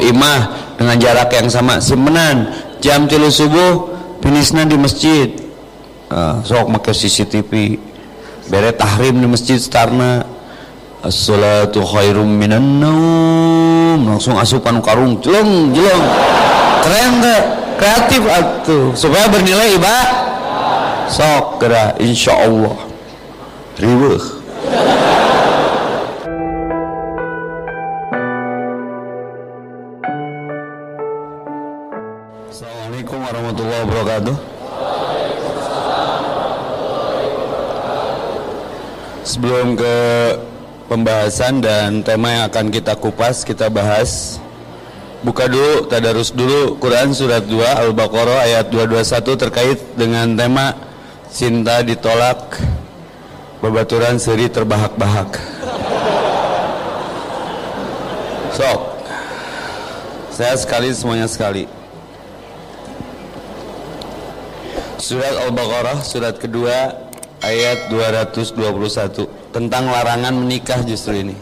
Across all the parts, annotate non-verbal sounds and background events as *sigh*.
imah dengan jarak yang sama. Simpenan jam tilu subuh finisna di masjid. Uh, sok make CCTV bere tahrim di masjid starna as-salatu khairum minan naum. Langsung asupan karung jelong jelong. Keren teh kreatif atuh. Supaya bernilai ibadah. Sok gerak insyaallah riweuh wabarakatuh. Sebelum ke pembahasan dan tema yang akan kita kupas, kita bahas. Buka dulu, tadarus dulu Quran surat 2 Al-Baqarah ayat 221 terkait dengan tema cinta ditolak, babaturan seri terbahak-bahak. Sok. Saya sekali semuanya sekali. Surat Al-Baqarah surat kedua ayat 221 tentang larangan menikah justru ini.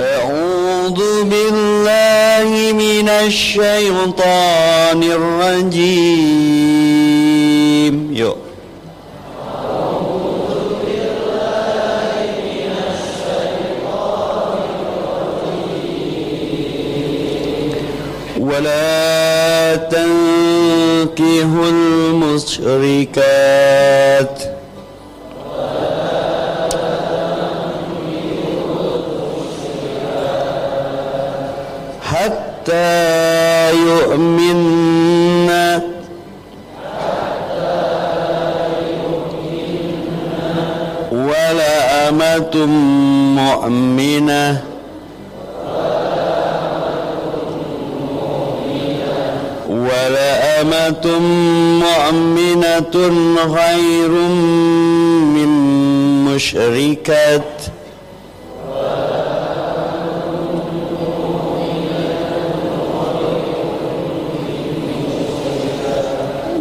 A'udzu billahi minasy syaithanir rajim. Yuk. ولا تنكحوا المشركات. حتى يؤمن ولا أمة مؤمنة. ولا أمة مؤمنة خير من مشركة.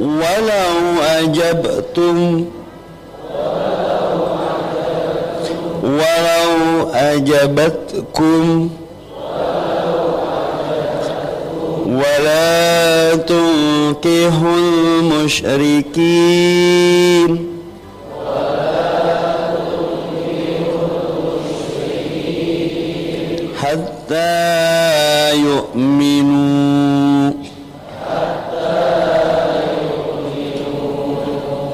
ولو أجبتم ولو أجبتكم ولا تنكحوا المشركين. حتى يؤمنوا.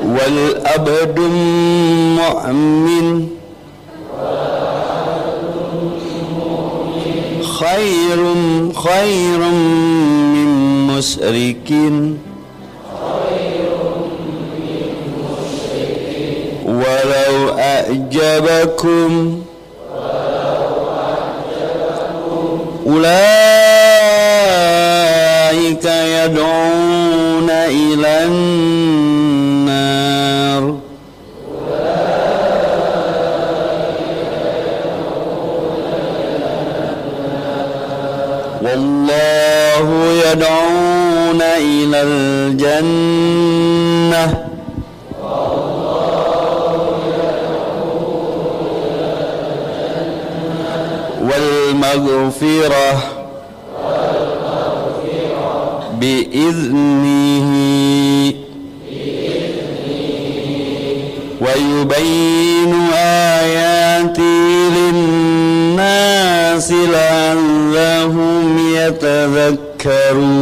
والأبد مؤمن. خير خير مشرك ولو أعجبكم أولئك يدعون إلى النار. والله يدعون إلى الجنة. والمغفرة بإذنه. ويبين آياته للناس لعلهم يتذكرون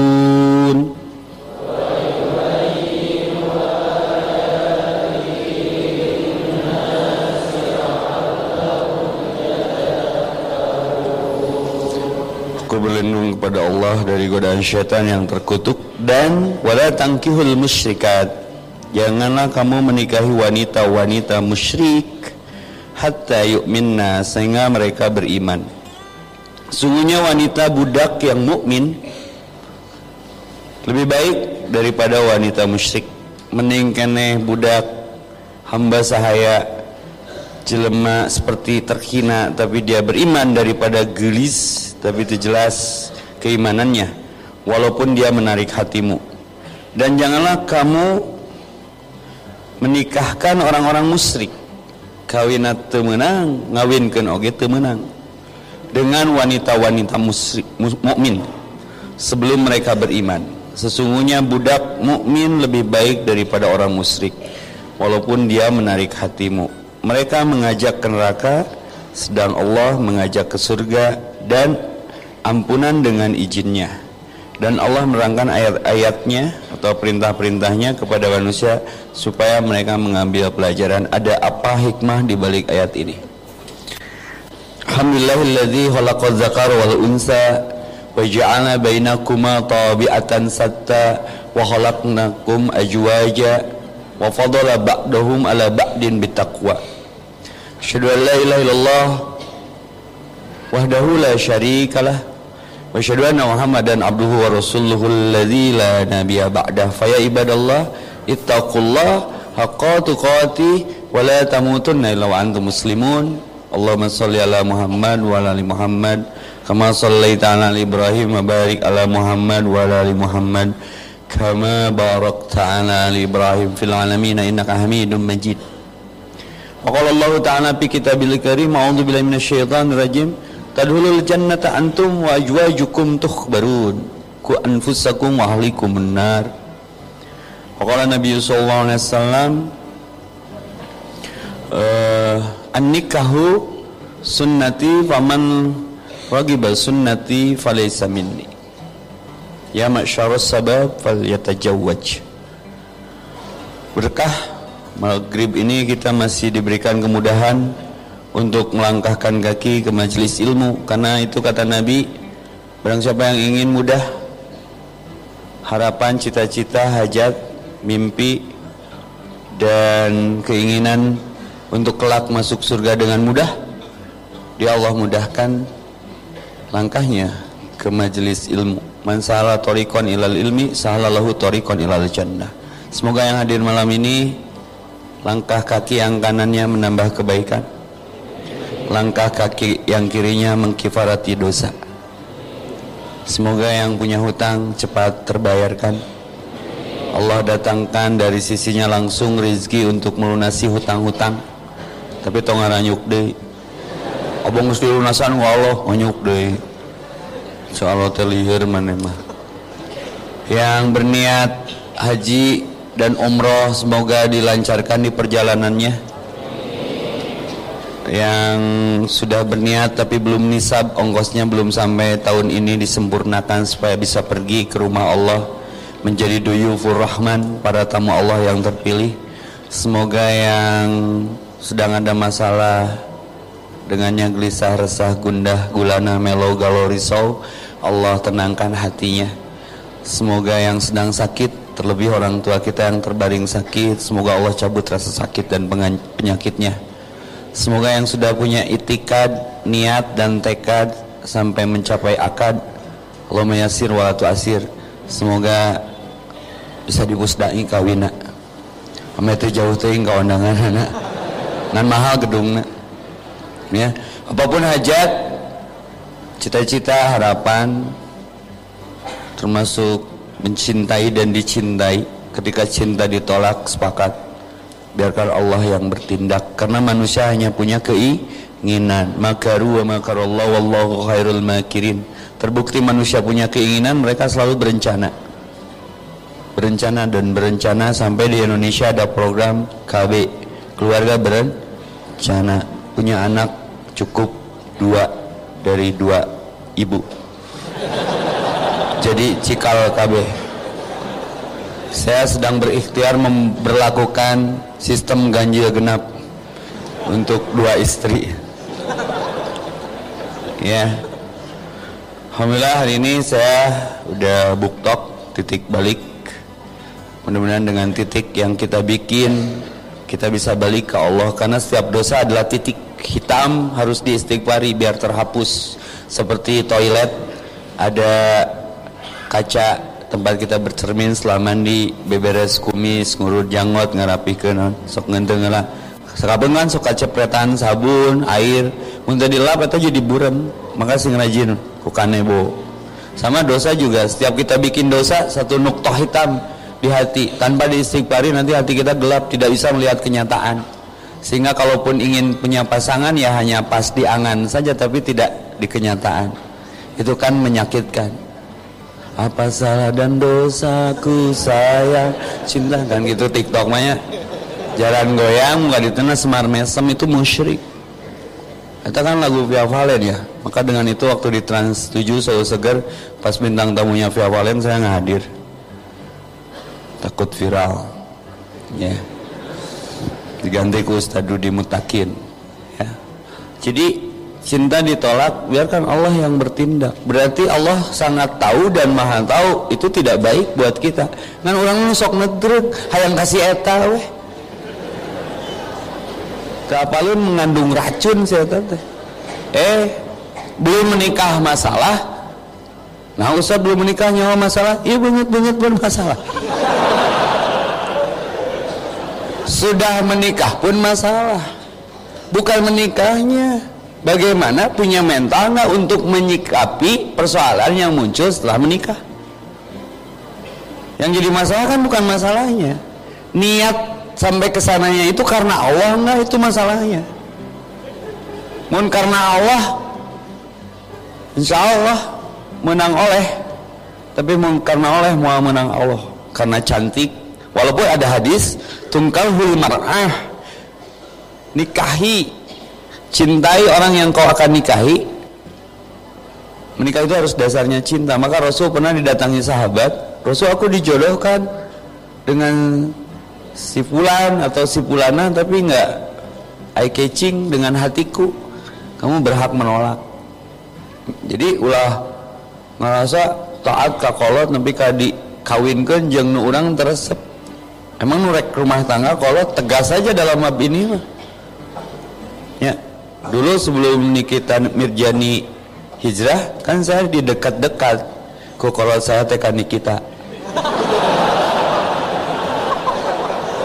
Aku berlindung kepada Allah dari godaan syaitan yang terkutuk dan wala tangkihul musyrikat. Janganlah kamu menikahi wanita-wanita musyrik hatta yu'minna sehingga mereka beriman. Sungguhnya wanita budak yang mukmin lebih baik daripada wanita musyrik. Mending kene budak hamba sahaya jelema seperti terhina tapi dia beriman daripada gelis tapi itu jelas keimanannya walaupun dia menarik hatimu dan janganlah kamu menikahkan orang-orang musyrik. Kawinat temenang ngawinkan oge temenang. Dengan wanita-wanita mukmin. Sebelum mereka beriman. Sesungguhnya budak mukmin lebih baik daripada orang musyrik. Walaupun dia menarik hatimu. Mereka mengajak ke neraka sedang Allah mengajak ke surga dan ampunan dengan izinnya dan Allah merangkan ayat-ayatnya atau perintah-perintahnya kepada manusia supaya mereka mengambil pelajaran. Ada apa hikmah di balik ayat ini? Alhamdulillahilladzi khalaqal zakara wal unsa wa ja'ala bainakuma tabi'atan satta wa khalaqnakum ajwaja wa fadala ba'dahum ala ba'din bitaqwa. Asyhadu an la ilaha illallah wahdahu la syarikalah wa asyhadu anna Muhammadan abduhu wa rasuluhu alladzi la nabiyya ba'dah fa ya ibadallah ittaqullah haqqa tuqati wa muslimun Allahumma salli ala Muhammad kama sallaita ala Ibrahim wa barik ala kama barakta ala Ibrahim fil alamin innaka Hamidum Majid Wa qala ta'ala fi tadkhulul jannata antum wa ajwajukum tukhbarun. Ku anfusakum wa ahlikum nar Qala Nabi sallallahu alaihi wasallam uh, an-nikahu sunnati faman ragiba sunnati falaysa minni. Ya ma'syarus sabab falyatajawwaj Berkah maghrib ini kita masih diberikan kemudahan untuk melangkahkan kaki ke majelis ilmu. Karena itu kata Nabi barang siapa yang ingin mudah harapan cita-cita hajat mimpi dan keinginan untuk kelak masuk surga dengan mudah dia Allah mudahkan langkahnya ke majelis ilmu. Man torikon ilal ilmi sahalallahu torikon ilal jannah. Semoga yang hadir malam ini langkah kaki yang kanannya menambah kebaikan langkah kaki yang kirinya mengkifarati dosa. Semoga yang punya hutang cepat terbayarkan. Allah datangkan dari sisinya langsung rezeki untuk melunasi hutang-hutang. Tapi tong ngaranyuk deh. Abang mesti lunasan wa Allah nganyuk deh. Soal terlihir mana yang berniat haji dan umroh semoga dilancarkan di perjalanannya yang sudah berniat tapi belum nisab ongkosnya belum sampai tahun ini disempurnakan supaya bisa pergi ke rumah Allah menjadi duyufur rahman para tamu Allah yang terpilih. Semoga yang sedang ada masalah dengannya gelisah resah gundah gulana melo galau risau Allah tenangkan hatinya. Semoga yang sedang sakit terlebih orang tua kita yang terbaring sakit semoga Allah cabut rasa sakit dan penyakitnya Semoga yang sudah punya itikad, niat dan tekad sampai mencapai akad Allah mayasir walatu asir Semoga bisa dibusdai kawina Ame itu jauh teuing kawandangan anak Nan mahal gedungna. Ya, apa pun hajat cita-cita, harapan termasuk mencintai dan dicintai ketika cinta ditolak sepakat biarkan Allah yang bertindak. Karena manusia hanya punya keinginan. Makaru wa makarallah wallahu khairul makirin. Terbukti manusia punya keinginan mereka selalu berencana. Berencana dan berencana sampai di Indonesia ada program KB keluarga berencana. Punya anak cukup dua dari dua ibu. Jadi cikal KB saya sedang berikhtiar memperlakukan sistem ganjil genap untuk dua istri. Ya. Alhamdulillah hari ini saya udah buktok titik balik. Mudah-mudahan dengan titik yang kita bikin kita bisa balik ke Allah. Karena setiap dosa adalah titik hitam harus diistighfari biar terhapus. Seperti toilet ada kaca tempat kita bercermin selama di beberes kumis ngurut janggot ngarapikeun sok ngenteng lah. Sakabeungan sok kacepretan sabun air. Mun dilap eta jadi buram maka sing rajin ku kanebo sama dosa juga setiap kita bikin dosa satu nuktoh hitam di hati. Tanpa diistighfari nanti hati kita gelap tidak bisa melihat kenyataan. Sehingga kalaupun ingin punya pasangan ya hanya pas di angan saja tapi tidak di kenyataan. Itu kan menyakitkan apa salah dan dosaku saya cinta kan gitu tiktok maya jalan goyang nggak ditena semar mesem itu musyrik. Itu kan lagu Via Valen ya. Maka dengan itu waktu di Trans 7 selalu segar pas bintang tamunya Via Valen saya nggak hadir. Takut viral. Ya. Yeah diganti ke Ustaz Dudi Mutakin. Ya. jadi cinta ditolak biarkan Allah yang bertindak. Berarti Allah sangat tahu dan maha tahu itu tidak baik buat kita. Kan orang sok nedruk hayang kasih eta weh. Kapalun mengandung racun saya tante eh belum menikah masalah. Nah Ustaz belum menikah nyawa masalah? Iya banget bermasalah sudah menikah pun masalah. Bukan menikahnya bagaimana punya mental nggak untuk menyikapi persoalan yang muncul setelah menikah? Yang jadi masalah kan bukan masalahnya. Niat sampai ke sananya itu karena Allah nggak itu masalahnya? Mohon karena Allah insya Allah menang oleh. Tapi karena oleh mau menang Allah. Karena cantik. Walaupun ada hadis tungkalhul mar'ah nikahi cintai orang yang kau akan nikahi. Menikah itu harus dasarnya cinta. Maka Rasul pernah didatangi sahabat Rasul aku dijodohkan dengan si fulan atau si fulana tapi enggak eye catching dengan hatiku. Kamu berhak menolak. Jadi ulah ngerasa taat kakolot tapi kadi kawinkan jeng nu orang teresep. Emang nurek rumah tangga kalau tegas saja dalam bab ini mah. Dulu sebelum Nikita Mirjani hijrah kan saya di dekat-dekat kok kalau saya tekan Nikita.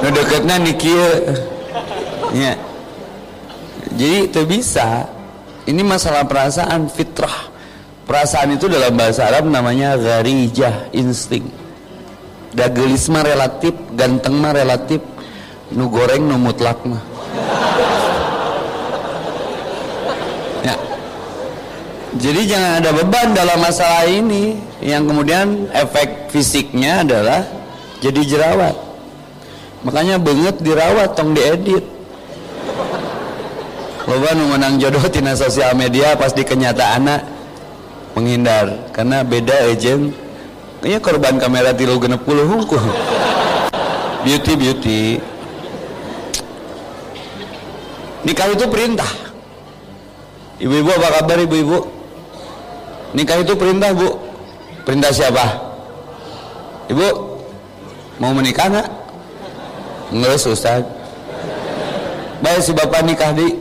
Nah dekatnya Nikia. Ya. Jadi itu bisa. Ini masalah perasaan fitrah. Perasaan itu dalam bahasa Arab namanya gharijah, insting dagelis mah relatif ganteng mah relatif nu goreng nu mutlak mah jadi jangan ada beban dalam masalah ini yang kemudian efek fisiknya adalah jadi jerawat makanya banget dirawat tong diedit loba nu menang jodoh tina sosial media pas di kenyataan menghindar karena beda agent Kayaknya korban kamera tilu genep puluh hungku. Beauty beauty. Nikah itu perintah. Ibu-ibu apa kabar ibu-ibu? Nikah itu perintah bu. Perintah siapa? Ibu mau menikah nggak? Enggak Ustaz. Baik si bapak nikah di.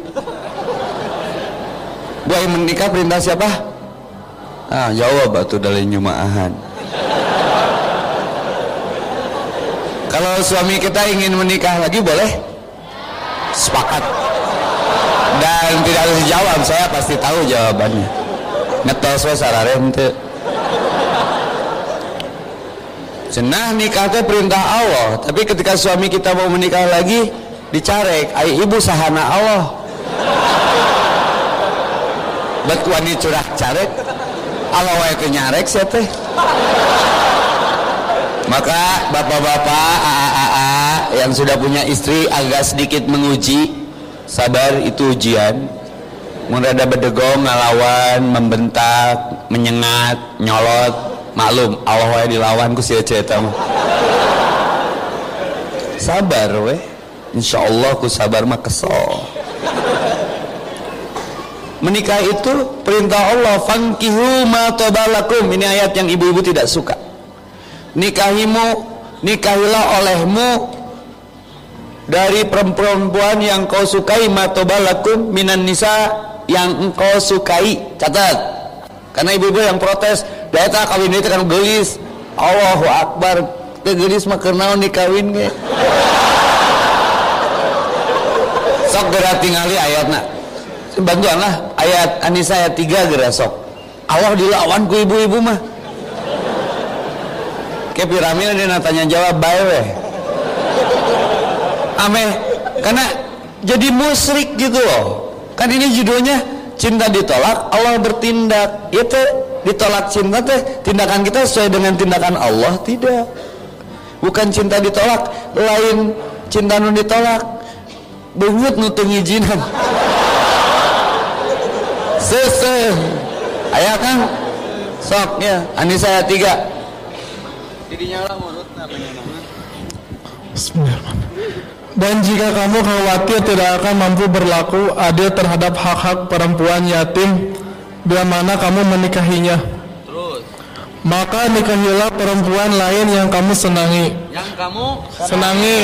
Bu yang menikah perintah siapa? Ah jawab batu dari nyumaahan. Kalau suami kita ingin menikah lagi boleh? Sepakat. Dan tidak harus dijawab, saya pasti tahu jawabannya. Ngetos we sararen teu. Cenah nikah itu perintah Allah, tapi ketika suami kita mau menikah lagi dicarek, ay ibu sahana Allah. Bet wani curah carek, Allah wae nyarek sia teh maka bapak-bapak AA yang sudah punya istri agak sedikit menguji sabar itu ujian Murada bedegong, ngalawan, membentak, menyengat, nyolot. Maklum Allah wae dilawan ku sia sabar weh. Insyaallah ku sabar mah kesel. Menikah itu perintah Allah fankihu ma tabalakum. Ini ayat yang ibu-ibu tidak suka. Nikahimu nikahilah olehmu dari perempuan yang kau sukai matobalakum minan nisa yang engkau sukai. Catat. Karena ibu-ibu yang protes data kawin itu kan gelis. Allahu Akbar. Gelis mah nikawin ge? Sok gerak tinggali ayatna. Bantuan lah ayat Anisa ayat 3 gerak sok. Allah dilawan ku ibu-ibu mah. Ke piramid dia tanya jawab bae weh ame karena jadi musyrik gitu loh kan ini judulnya cinta ditolak. Allah bertindak. Itu ditolak cinta teh tindakan kita sesuai dengan tindakan Allah? Tidak. Bukan cinta ditolak lain cinta nu ditolak. Bengut nutung izinan. *laughs* Sese. Ayah kan? Sok ya. Anissa tiga. Jadinya lah menurut apa Bismillahirrahmanirrahim. Dan jika kamu khawatir tidak akan mampu berlaku adil terhadap hak-hak perempuan yatim bila mana kamu menikahinya, Terus maka nikahilah perempuan lain yang kamu senangi. yang kamu Senangi.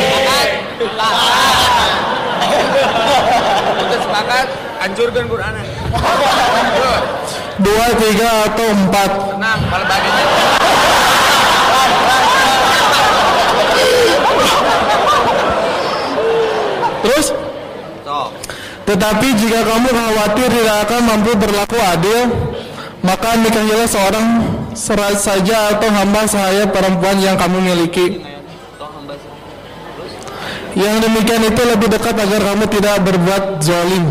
Kita sepakat hancurkan Quran. Dua, tiga, atau empat. Tenang, kalau Terus, Sok. Tetapi jika kamu khawatir tidak akan mampu berlaku adil, maka nikahilah seorang serat saja atau hamba sahaya perempuan yang kamu miliki. Yang demikian itu lebih dekat agar kamu tidak berbuat zalim.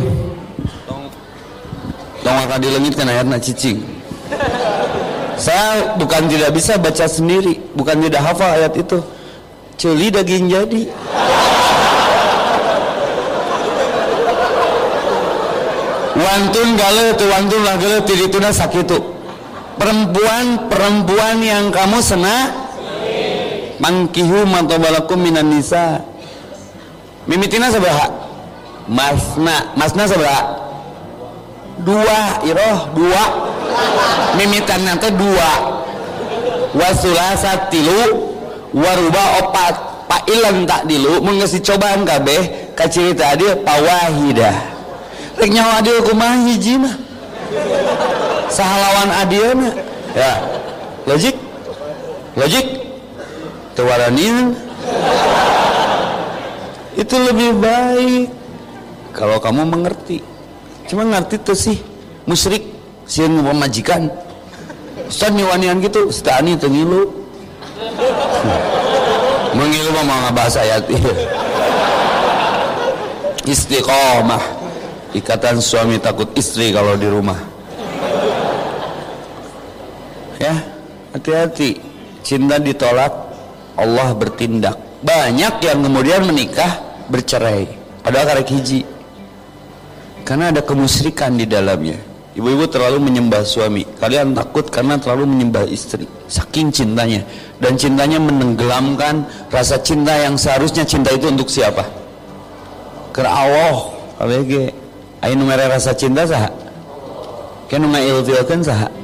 tong akan dilengitkan ayatnya cicing saya bukan tidak bisa baca sendiri bukan tidak hafal ayat itu celi daging jadi wantun gale tu wantun lah gale tirituna sakitu perempuan perempuan yang kamu sena mangkihu mantobalakum minan nisa. Mimitina seberapa masna masna seberapa dua iroh dua. Mimitan nanti dua. Wasulasa tilu waruba opat. Pailan tak dilu mengesi cobaan kabeh kacirita dia pawahidah rek nyawa dia kumaha hiji mah. Sahalawan adieuna ya logik? Logik? Tewaranin itu lebih baik. Kalau kamu mengerti. Cuma ngerti tuh sih musyrik sieun pemajikan Ustaz nyuwanian gitu setani teu ngilu. Mengilu mau ngabahas ayat istiqomah ikatan suami takut istri kalau di rumah. Ya hati-hati. Cinta ditolak Allah bertindak. Banyak yang kemudian menikah bercerai. Padahal karek hiji. Karena ada kemusyrikan di dalamnya. Ibu-ibu terlalu menyembah suami. Kalian takut karena terlalu menyembah istri. Saking cintanya. Dan cintanya menenggelamkan rasa cinta yang seharusnya cinta itu untuk siapa? Ke Allah. ABG ayo numere rasa cinta sah? Kan ngailtilkeun saha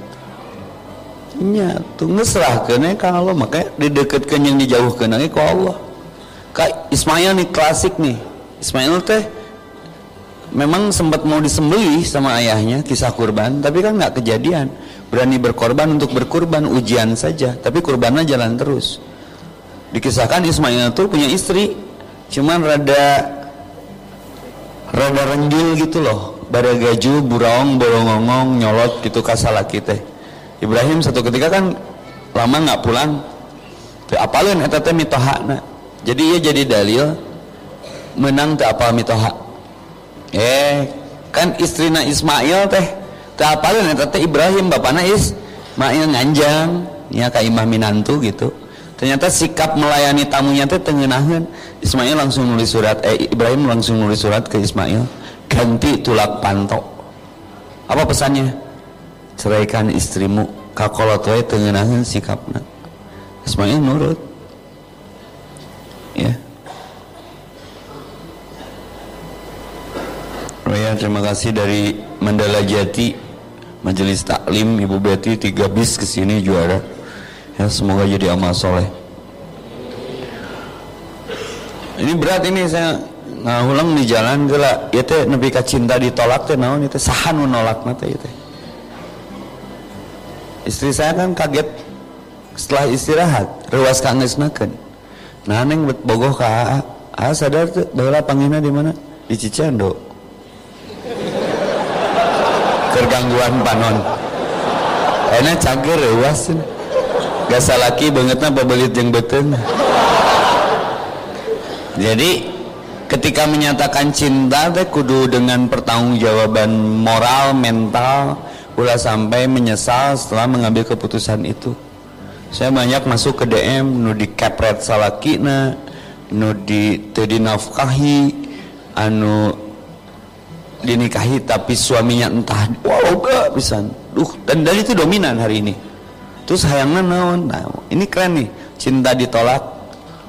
nya tuh ngesrahkeun ka Allah. Makanya dideketkeun yang dijauhkeun lagi ku Allah. Kak Ismail nih klasik nih. Ismail teh memang sempat mau disembelih sama ayahnya kisah kurban tapi kan nggak kejadian. Berani berkorban untuk berkurban ujian saja. Tapi kurbannya jalan terus. Dikisahkan Ismail itu punya istri cuman rada rada renjul gitu loh. Pada gaju burong borongongong nyolot gitu kasalaki teh. Ibrahim satu ketika kan lama nggak pulang. Teu apalin eta teh mitohana jadi ia jadi dalil menang teu apal mitoha. Eh kan istrina Ismail teh teu apalin eta teh Ibrahim bapana Ismail nganjang nya ka imah minantu gitu. Ternyata sikap melayani tamunya teh tengenaheun Ismail langsung nulis surat eh Ibrahim langsung nulis surat ke Ismail ganti tulak pantok. Apa pesannya? Ceraikan istrimu kakolot wae tengenaheun sikapna. Ismail nurut. Ya. Oh ya, terima kasih dari Mandala Jati Majelis Taklim Ibu Betty tiga bis ke sini juara. Ya semoga jadi amal soleh ini berat ini saya ngahulang di jalan gila ya teh nepi ka cinta ditolak teh naon itu sahan menolak teh itu istri saya kan kaget. Setelah istirahat ruas kangesnakeun. Nah neng bogoh ka aa. Sadar tuh baheula panggilna di mana? Di Cicendo. Kergangguan panon. Enak cager ruas gak salaki bangetna pabelit jeung beuteung jadi ketika menyatakan cinta teh kudu dengan pertanggungjawaban moral mental ulah sampai menyesal setelah mengambil keputusan itu. Saya banyak masuk ke DM nu di kepret salakina nu di teu nafkahi anu dinikahi tapi suaminya entah wow gak bisa duh dan dari itu dominan hari ini. Terus sayangnya naon? Nah, ini keren nih cinta ditolak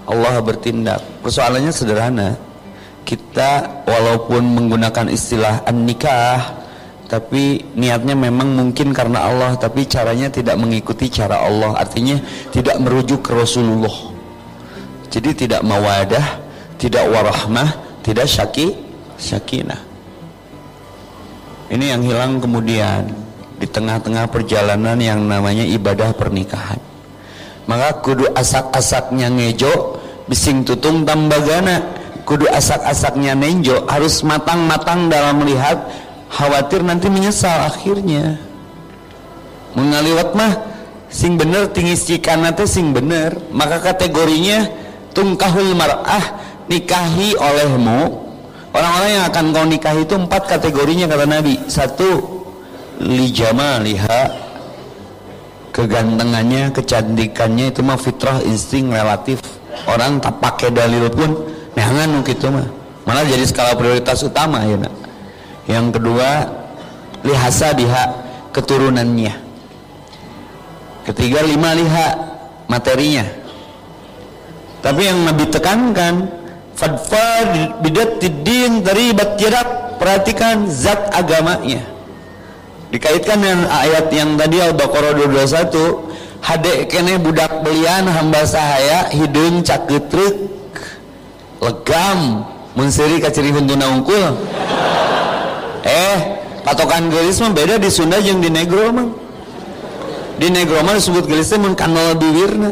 Allah bertindak. Persoalannya sederhana. Kita walaupun menggunakan istilah an-nikah tapi niatnya memang mungkin karena Allah tapi caranya tidak mengikuti cara Allah. Artinya tidak merujuk ke Rasulullah. Jadi tidak mawadah tidak warahmah tidak syaki syakinah. Ini yang hilang kemudian di tengah-tengah perjalanan yang namanya ibadah pernikahan. Maka kudu asak-asaknya ngejo bising tutung tambagana. Kudu asak-asaknya nenjo harus matang-matang dalam melihat. Khawatir nanti menyesal akhirnya. Mengaliwat mah sing bener tinggi cikana teh sing bener. Maka kategorinya tungkahul mar'ah nikahi olehmu. Orang-orang yang akan kau nikahi itu empat kategorinya kata Nabi. Satu lijama liha kegantengannya kecantikannya itu mah fitrah insting relatif orang tak pakai dalil pun neangan gitu mah. Malah jadi skala prioritas utama ya nak. Yang kedua lihasa diha keturunannya. Ketiga lima liha materinya. Tapi yang lebih tekankan fadfar bidat tidin taribat jarak perhatikan zat agamanya. Dikaitkan dengan ayat yang tadi Al-Baqarah 221 hadek kene budak belian hamba sahaya hidung caketrek legam. Menseri kaciri huntuna unggul eh patokan gelis mah beda di Sunda yang di negro mah. Di negro mah disebut gelisnya mun kanal bibirna.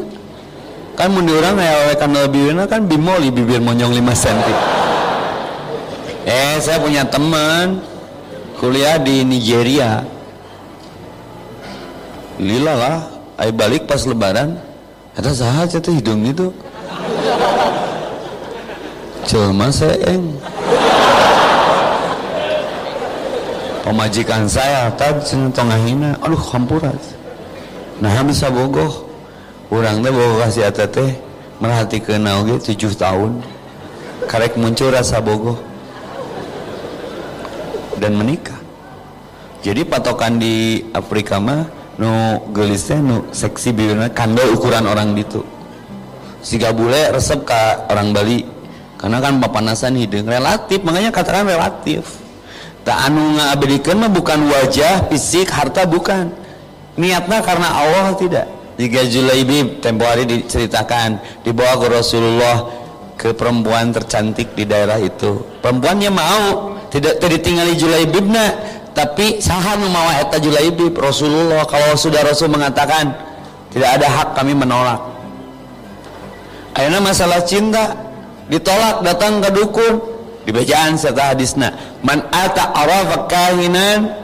Kan mun diurang ya oleh kanal bibirna kan bimoli bibir monyong 5 cm eh saya punya teman kuliah di Nigeria. Lila lah ay balik pas lebaran. Ada sahaja tuh hidung itu. Jelma seeng pemajikan saya tadi tengahina aduh hampurat. Nah bisa bogoh. Orang teh bogoh kasih ata teh merhati kenal gitu tujuh tahun. Karek muncul rasa bogoh. Dan menikah. Jadi patokan di Afrika mah nu gelisnya nu seksi bibirnya kandel ukuran orang gitu siga bule resep ke orang Bali. Karena kan papanasan hidung relatif. Makanya katakan relatif. Tak anu ngabedikan mah bukan wajah fisik harta bukan. Niatnya karena Allah tidak? Jika Julaibi tempo hari diceritakan. Dibawa ke Rasulullah ke perempuan tercantik di daerah itu. Perempuannya mau tidak ditinggali Julaibibna tapi sahan mau eta Julaibib Rasulullah kalau sudah Rasul mengatakan tidak ada hak kami menolak. Akhirnya masalah cinta ditolak datang ke dukun di bacaan serta hadisna man ata arafa kahinan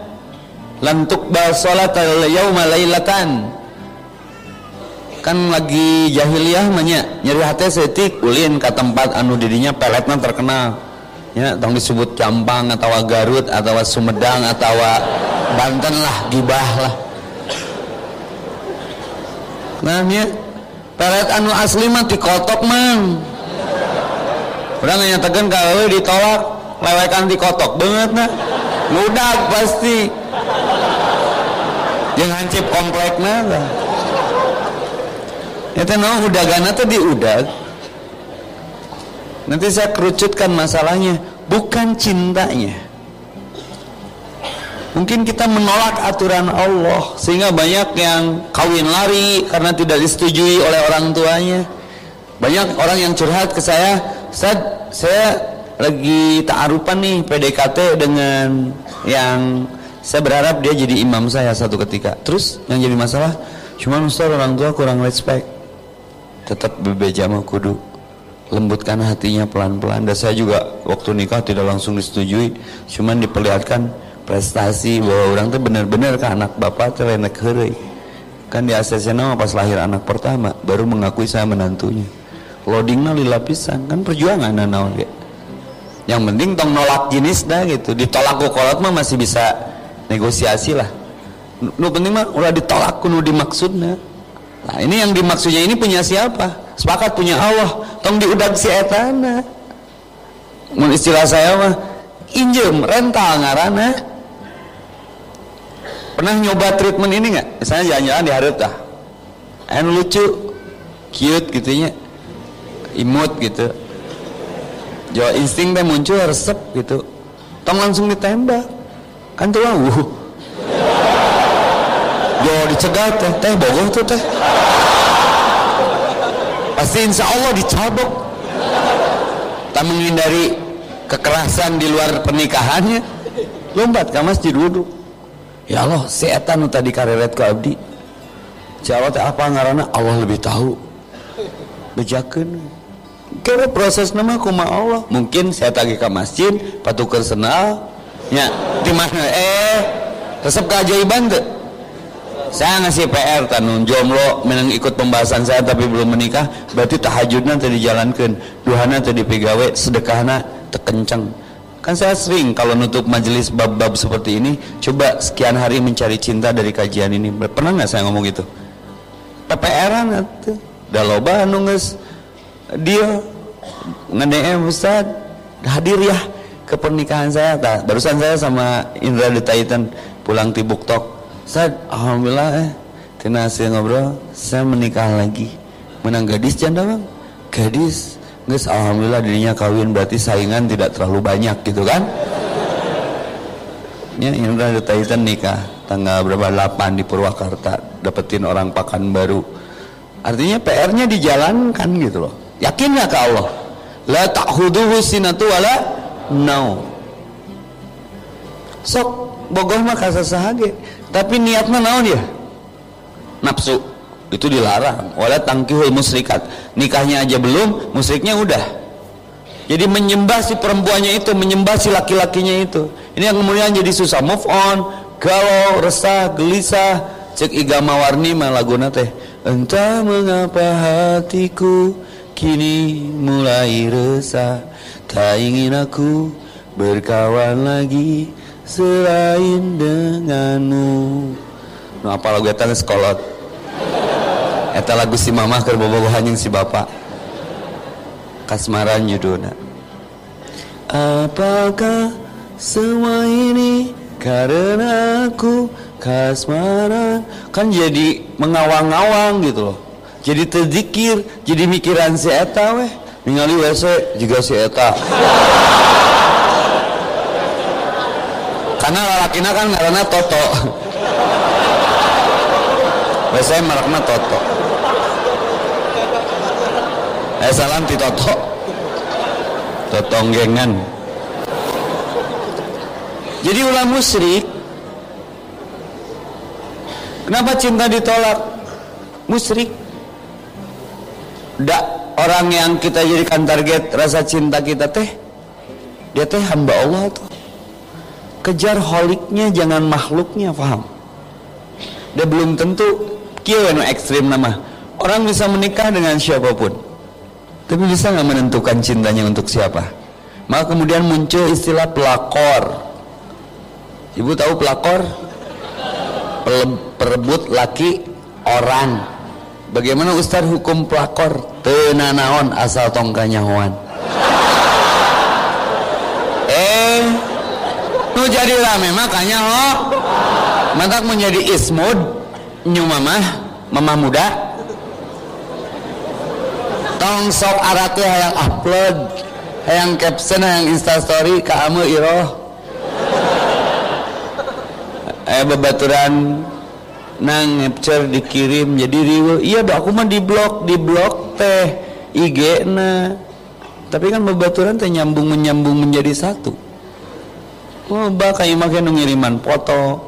lan tuqbal salat yauma lailatan. Kan lagi jahiliyah manya nyeri hati setik ulin ke tempat anu didinya peletna terkenal ya tong disebut Campang atau Garut atau Sumedang atau Banten lah gibah lah. Nah ya. Pelet anu asli mah dikotok mang. Orang nyatakan kalau ditolak lewekan dikotok banget nah. Mudah pasti. Yang hancip kompleknya lah. Itu no udah gana tadi udah nanti saya kerucutkan masalahnya bukan cintanya. Mungkin kita menolak aturan Allah sehingga banyak yang kawin lari karena tidak disetujui oleh orang tuanya. Banyak orang yang curhat ke saya saya saya lagi ta'arupan nih PDKT dengan yang saya berharap dia jadi imam saya satu ketika. Terus yang jadi masalah cuma Ustaz orang tua kurang respect. Tetap bebeja mah kudu lembutkan hatinya pelan-pelan. Dan saya juga waktu nikah tidak langsung disetujui cuman diperlihatkan prestasi bahwa orang tuh benar-benar ke anak bapak tuh enak kan di ACC pas lahir anak pertama baru mengakui saya menantunya. Loadingnya lila pisan kan perjuangan naon ge. Yang penting tong nolak jenis dah gitu. Ditolak ku kolot mah masih bisa negosiasi lah. Nu penting mah udah ditolak kuno dimaksudnya nah ini yang dimaksudnya ini punya siapa? Sepakat punya Allah. Tong diudag si etana. Mun istilah saya mah injem rental ngarana pernah nyoba treatment ini nggak? Misalnya jalan-jalan di hareup dah. Anu lucu cute gitu nya imut gitu. Jawa insting teh muncul resep gitu. Tong langsung ditembak. Kan tuh wuh Dicegat teh teh bogoh tuh teh. Pasti insya Allah dicabok tak menghindari kekerasan di luar pernikahannya. Lompat ke masjid wudhu. Ya Allah si eta nu tadi kareret ku abdi. Jawa teh apa ngarana Allah lebih tahu. Bejakeun. Kira proses nama kuma Allah. Mungkin saya tagih ke masjid patukar senal. Ya di mana? Eh resep keajaiban tuh saya ngasih PR tanun jomblo menang ikut pembahasan saya tapi belum menikah. Berarti tahajudnya tadi dijalankan. Duhana tadi pegawe sedekahna terkencang kan saya sering kalau nutup majelis bab-bab seperti ini coba sekian hari mencari cinta dari kajian ini. Pernah nggak saya ngomong gitu? PPR-an udah loba nunggu dia nge-DM hadir ya ke pernikahan saya. Tak barusan saya sama Indra di Titan pulang di Buktok Ustaz Alhamdulillah eh. Tina hasil ngobrol. Saya menikah lagi. Menang gadis janda bang. Gadis guys Alhamdulillah dirinya kawin. Berarti saingan tidak terlalu banyak gitu kan? Ya Indra di Titan nikah. Tanggal berapa? 8 di Purwakarta. Dapetin orang pakan baru. Artinya PR-nya dijalankan gitu loh. Yakin gak ke Allah? La ta'khuduhu sinatu wala nau. Sok bogoh mah kasa sahage, tapi niatnya naon dia? Nafsu. Itu dilarang. Wala tangkihul musrikat. Nikahnya aja belum, musriknya udah. Jadi menyembah si perempuannya itu, menyembah si laki-lakinya itu. Ini yang kemudian jadi susah move on, galau, resah, gelisah. Cek igama warni mah laguna teh. Entah mengapa hatiku Kini mulai resah Tak ingin aku berkawan lagi Selain denganmu. Nah apa lagu eta sekolot Eta lagu si mama keur bobogohan si bapak Kasmaran judulnya Apakah semua ini karena aku? Kasmaran. Kan jadi mengawang-awang gitu loh. Jadi terzikir jadi mikiran si eta weh. Ningali WC juga si eta karena lalakina kan karena Toto. WC merekna Toto. Eh salam ti Toto. Totonggengan jadi ulah musyrik. Kenapa cinta ditolak? Musyrik. Dak orang yang kita jadikan target rasa cinta kita teh dia teh hamba Allah tuh kejar holiknya jangan makhluknya paham dia belum tentu kia ekstrim nama. Orang bisa menikah dengan siapa pun tapi bisa nggak menentukan cintanya untuk siapa? Maka kemudian muncul istilah pelakor. Ibu tahu pelakor? Perebut laki orang. Bagaimana Ustaz hukum pelakor? Tenanaon asal tongkanya hoan. eh, nu jadi rame makanya ho. Mantak menjadi ismud nyu mamah, mamah muda. Tong sok arate hayang upload, hayang caption, hayang instastory kamu iroh. Eh bebaturan nang ngepcer dikirim jadi riwe iya dok aku mah di blok di blok teh IG na tapi kan bebaturan teh nyambung menyambung menjadi satu oh kayak makin ngiriman foto.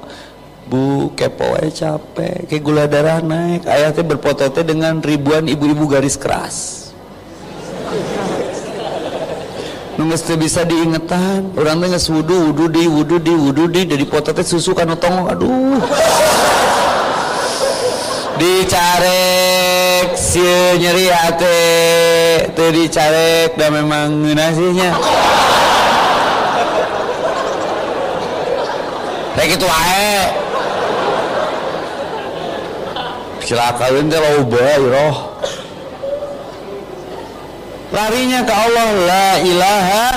Bu kepo aja capek. Kayak gula darah naik. Ayah teh berfoto teh dengan ribuan ibu-ibu garis keras. Nunggu bisa diingetan. Orang teh nggak wudu wudu di wudu di wudu di. Dari foto teh susu kan otong aduh. Dicarek si nyeri hati tuh dicarek dan memang ngenasinya rek itu wae silakan teh loba roh larinya ke Allah la ilaha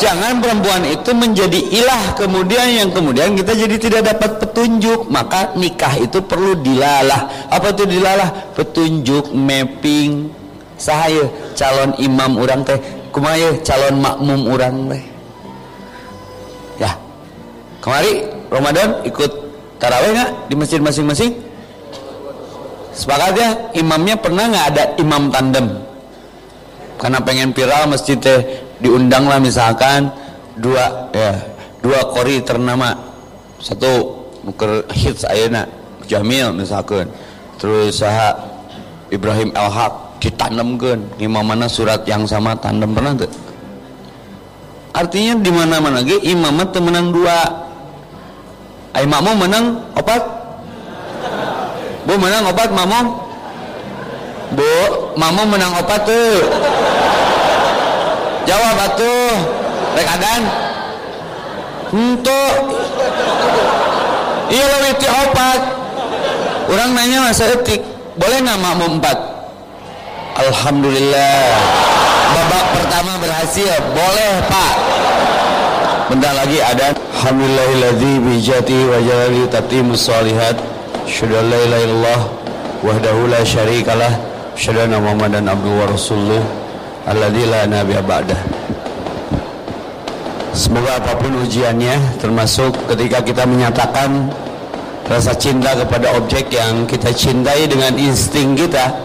jangan perempuan itu menjadi ilah kemudian yang kemudian kita jadi tidak dapat petunjuk. Maka nikah itu perlu dilalah. Apa itu dilalah? Petunjuk mapping. Saya calon imam orang teh? Kumaya calon makmum orang teh kemari Ramadan ikut taraweh nggak di masjid masing-masing? Sepakat ya imamnya pernah nggak ada imam tandem? Karena pengen viral masjid teh diundang lah misalkan dua ya dua kori ternama. Satu nuker hits ayana Jamil misalkan terus saha Ibrahim El Haq imam mana surat yang sama tandem pernah tuh artinya di mana mana ge imam teu menang dua ay makmum menang opat bu menang opat makmum bu makmum menang opat tuh jawab atuh. Rek adan. Untuk iya lebih ti opat orang nanya masa etik boleh nggak makmum empat? Alhamdulillah. Babak pertama berhasil. Boleh pak bentar lagi ada Alhamdulillahilladzi bijati wa jalali tatimus salihat. Syukur la wahdahu la syarikalah syukur Muhammadan abduhu wa rasuluh. Alladzi la nabiyya ba'dah. Semoga apa pun ujiannya termasuk ketika kita menyatakan rasa cinta kepada objek yang kita cintai dengan insting kita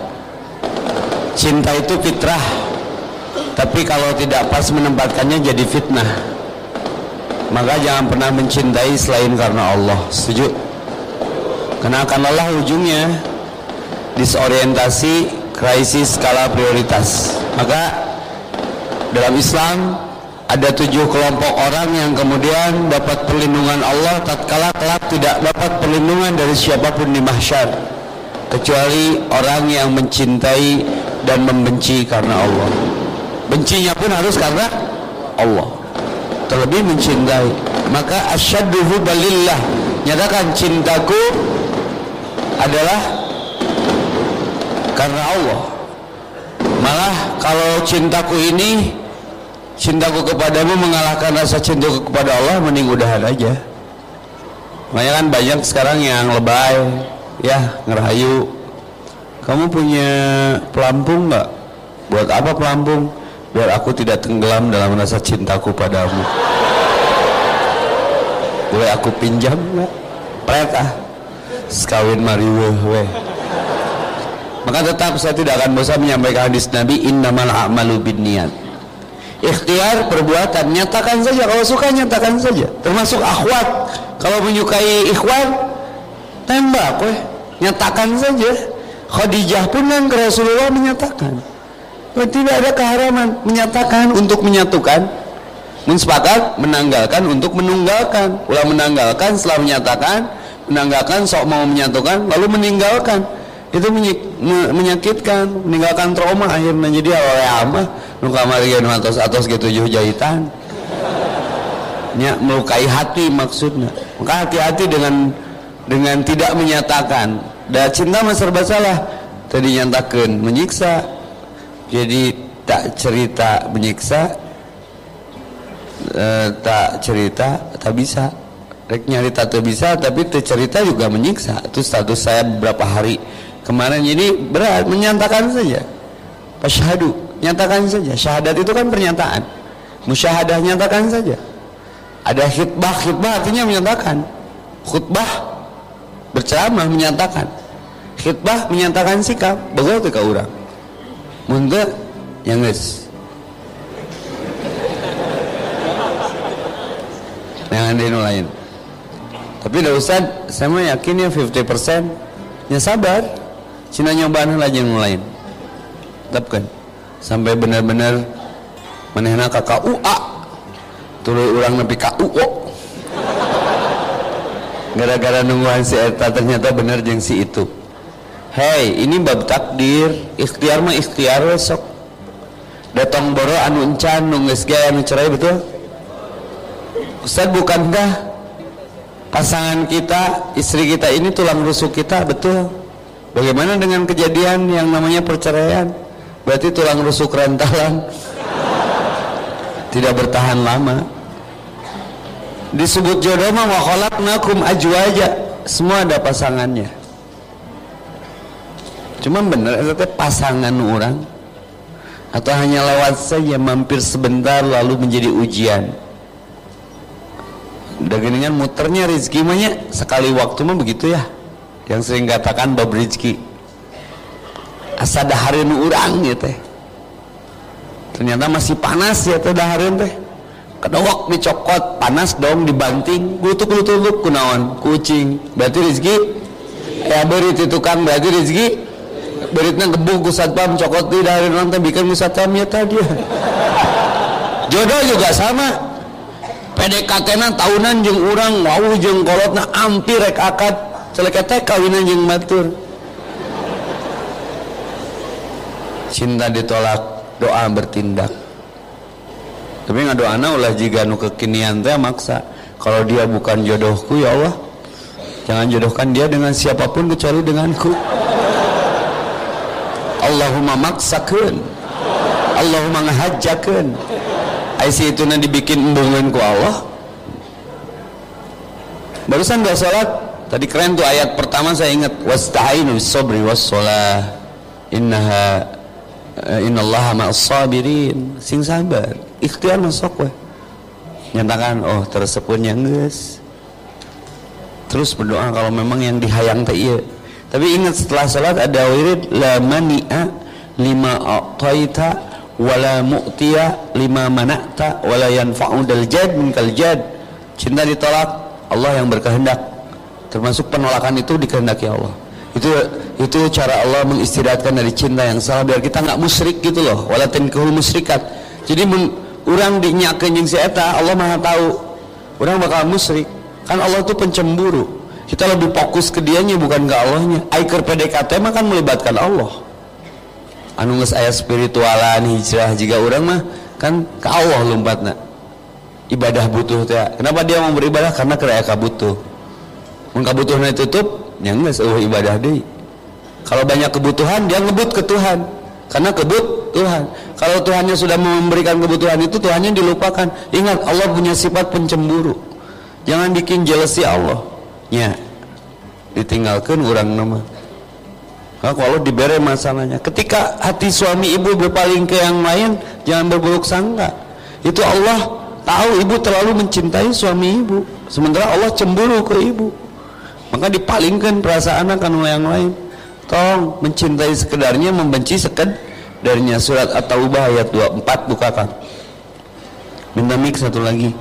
cinta itu fitrah. Tapi kalau tidak pas menempatkannya jadi fitnah maka jangan pernah mencintai selain karena Allah. Setuju? Karena akan lelah ujungnya. Disorientasi krisis skala prioritas. Maka dalam Islam ada tujuh kelompok orang yang kemudian dapat perlindungan Allah tatkala kelak tidak dapat perlindungan dari siapa pun di mahsyar. Kecuali orang yang mencintai dan membenci karena Allah. Bencinya pun harus karena Allah terlebih mencintai maka asyadduhu balillah nyatakan cintaku adalah karena Allah. Malah kalau cintaku ini cintaku kepadamu mengalahkan rasa cintaku kepada Allah mending udahan aja. Makanya kan banyak sekarang yang lebay ya ngerayu. Kamu punya pelampung nggak? Buat apa pelampung biar aku tidak tenggelam dalam rasa cintaku padamu. Boleh aku pinjam nggak pret ah. Sekawin mariweh weh maka tetap saya tidak akan bosan menyampaikan hadis Nabi innamal a'malu niat ikhtiar perbuatan nyatakan saja. Kalau suka nyatakan saja. Termasuk akhwat. Kalau menyukai ikhwan tembak weh. Nyatakan saja. Khadijah pun kan ke Rasulullah menyatakan tidak ada keharaman menyatakan. Untuk menyatukan mensepakat menanggalkan untuk menunggalkan. Ulah menanggalkan setelah menyatakan menanggalkan sok mau menyatukan lalu meninggalkan. Itu menyakitkan meninggalkan trauma akhirnya. Jadi oleh ama luka marian atas atas gitu tujuh jahitan. Nya melukai hati maksudnya. Maka hati-hati dengan dengan tidak menyatakan. Dan cinta mah serba salah. Tadi nyatakan menyiksa jadi tak cerita menyiksa eh, tak cerita tak bisa. Rek nyari tak bisa tapi cerita juga menyiksa. Itu status saya beberapa hari kemarin. Jadi berat menyatakan saja. Pasyhadu nyatakan saja. Syahadat itu kan pernyataan. Musyahadah nyatakan saja. Ada khutbah khutbah artinya menyatakan. Khutbah berceramah menyatakan. Khutbah menyatakan sikap. Begitu ke orang mundur yang guys yang ada lain. Tapi dah Ustaz saya mah yakin ya 50% ya sabar. Cina nyobaan lagi yang lain. Tetap kan? Sampai benar-benar menehna ke KUA tulu orang nepi KUO gara-gara nungguan si Eta ternyata benar jeng si itu hei ini bab takdir ikhtiar mah ikhtiar sok datang boro anu encan nunggu gaya anu cerai betul Ustaz bukankah pasangan kita, istri kita ini tulang rusuk kita, betul. Bagaimana dengan kejadian yang namanya perceraian? Berarti tulang rusuk rentalan *laughs* tidak bertahan lama. Disebut jodoh mah wa khalaqnakum ajwaja. Semua ada pasangannya. Cuma bener itu pasangan orang. Atau hanya lewat saja mampir sebentar lalu menjadi ujian. Dengan muternya rezeki mahnya sekali waktu mah begitu ya. Yang sering katakan bab rezeki. Asa dahareun urang ya teh. Ternyata masih panas ya teh dahareun teh. Kedawak dicokot panas dong dibanting. Gutuk lutuk kunaon? Kucing. Berarti rezeki? Ya beri tukang berarti rezeki beritnya gebuk satpam cokot di dari nanti bikin ku satpam ya tadi. Jodoh juga sama. PDKT na tahunan jeng orang wow jeng kolotna hampir rek akad. Celek teh kawinan jeng matur. Cinta ditolak doa bertindak. Tapi nggak doa ulah jika nu kekinian teh maksa. Kalau dia bukan jodohku ya Allah jangan jodohkan dia dengan siapa pun kecuali denganku Allahumma maksakeun. Allahumma ngahajjakeun. Aisyah itu nanti dibikin embungan ku Allah. Barusan gak sholat. Tadi keren tuh ayat pertama saya ingat. Wasta'inu sabri wassalah innaha eh, innallaha ma'as sabirin. Sing sabar. Ikhtiar masuk weh nyatakan oh tersepun yang geus. Terus berdoa kalau memang yang dihayang teh iya tapi ingat setelah salat ada wirid la mani'a lima a'taita wala mu'tiya lima mana'ta wala yanfa'u dal jad min kal jad. Cinta ditolak, Allah yang berkehendak. Termasuk penolakan itu dikehendaki Allah. Itu itu cara Allah mengistirahatkan dari cinta yang salah biar kita nggak musyrik gitu loh. Wala tankihul musyrikat. Jadi mun, orang dinyakeun jeung si eta, Allah Maha tahu. Orang bakal musyrik. Kan Allah itu pencemburu kita lebih fokus ke dianya bukan ke Allahnya. Aiker PDKT mah kan melibatkan Allah. Anu geus spiritualan hijrah jika orang mah kan ke Allah lompatna. Ibadah butuh teh. Kenapa dia mau beribadah? Karena kira ka butuh mun kabutuhna tutup nya geus ibadah deui. Kalau banyak kebutuhan dia ngebut ke Tuhan. Karena kebut Tuhan. Kalau Tuhannya sudah memberikan kebutuhan itu Tuhannya dilupakan. Ingat Allah punya sifat pencemburu. Jangan bikin jealousy Allah nya ditinggalkan orang nama. Kalau diberi masalahnya. Ketika hati suami ibu berpaling ke yang lain jangan berburuk sangka. Itu Allah tahu ibu terlalu mencintai suami ibu. Sementara Allah cemburu ke ibu. Maka dipalingkan perasaan akan yang lain. Tolong mencintai sekedarnya membenci sekedarnya. Surat At-Taubah ayat 24 bukakan. Minta mik satu lagi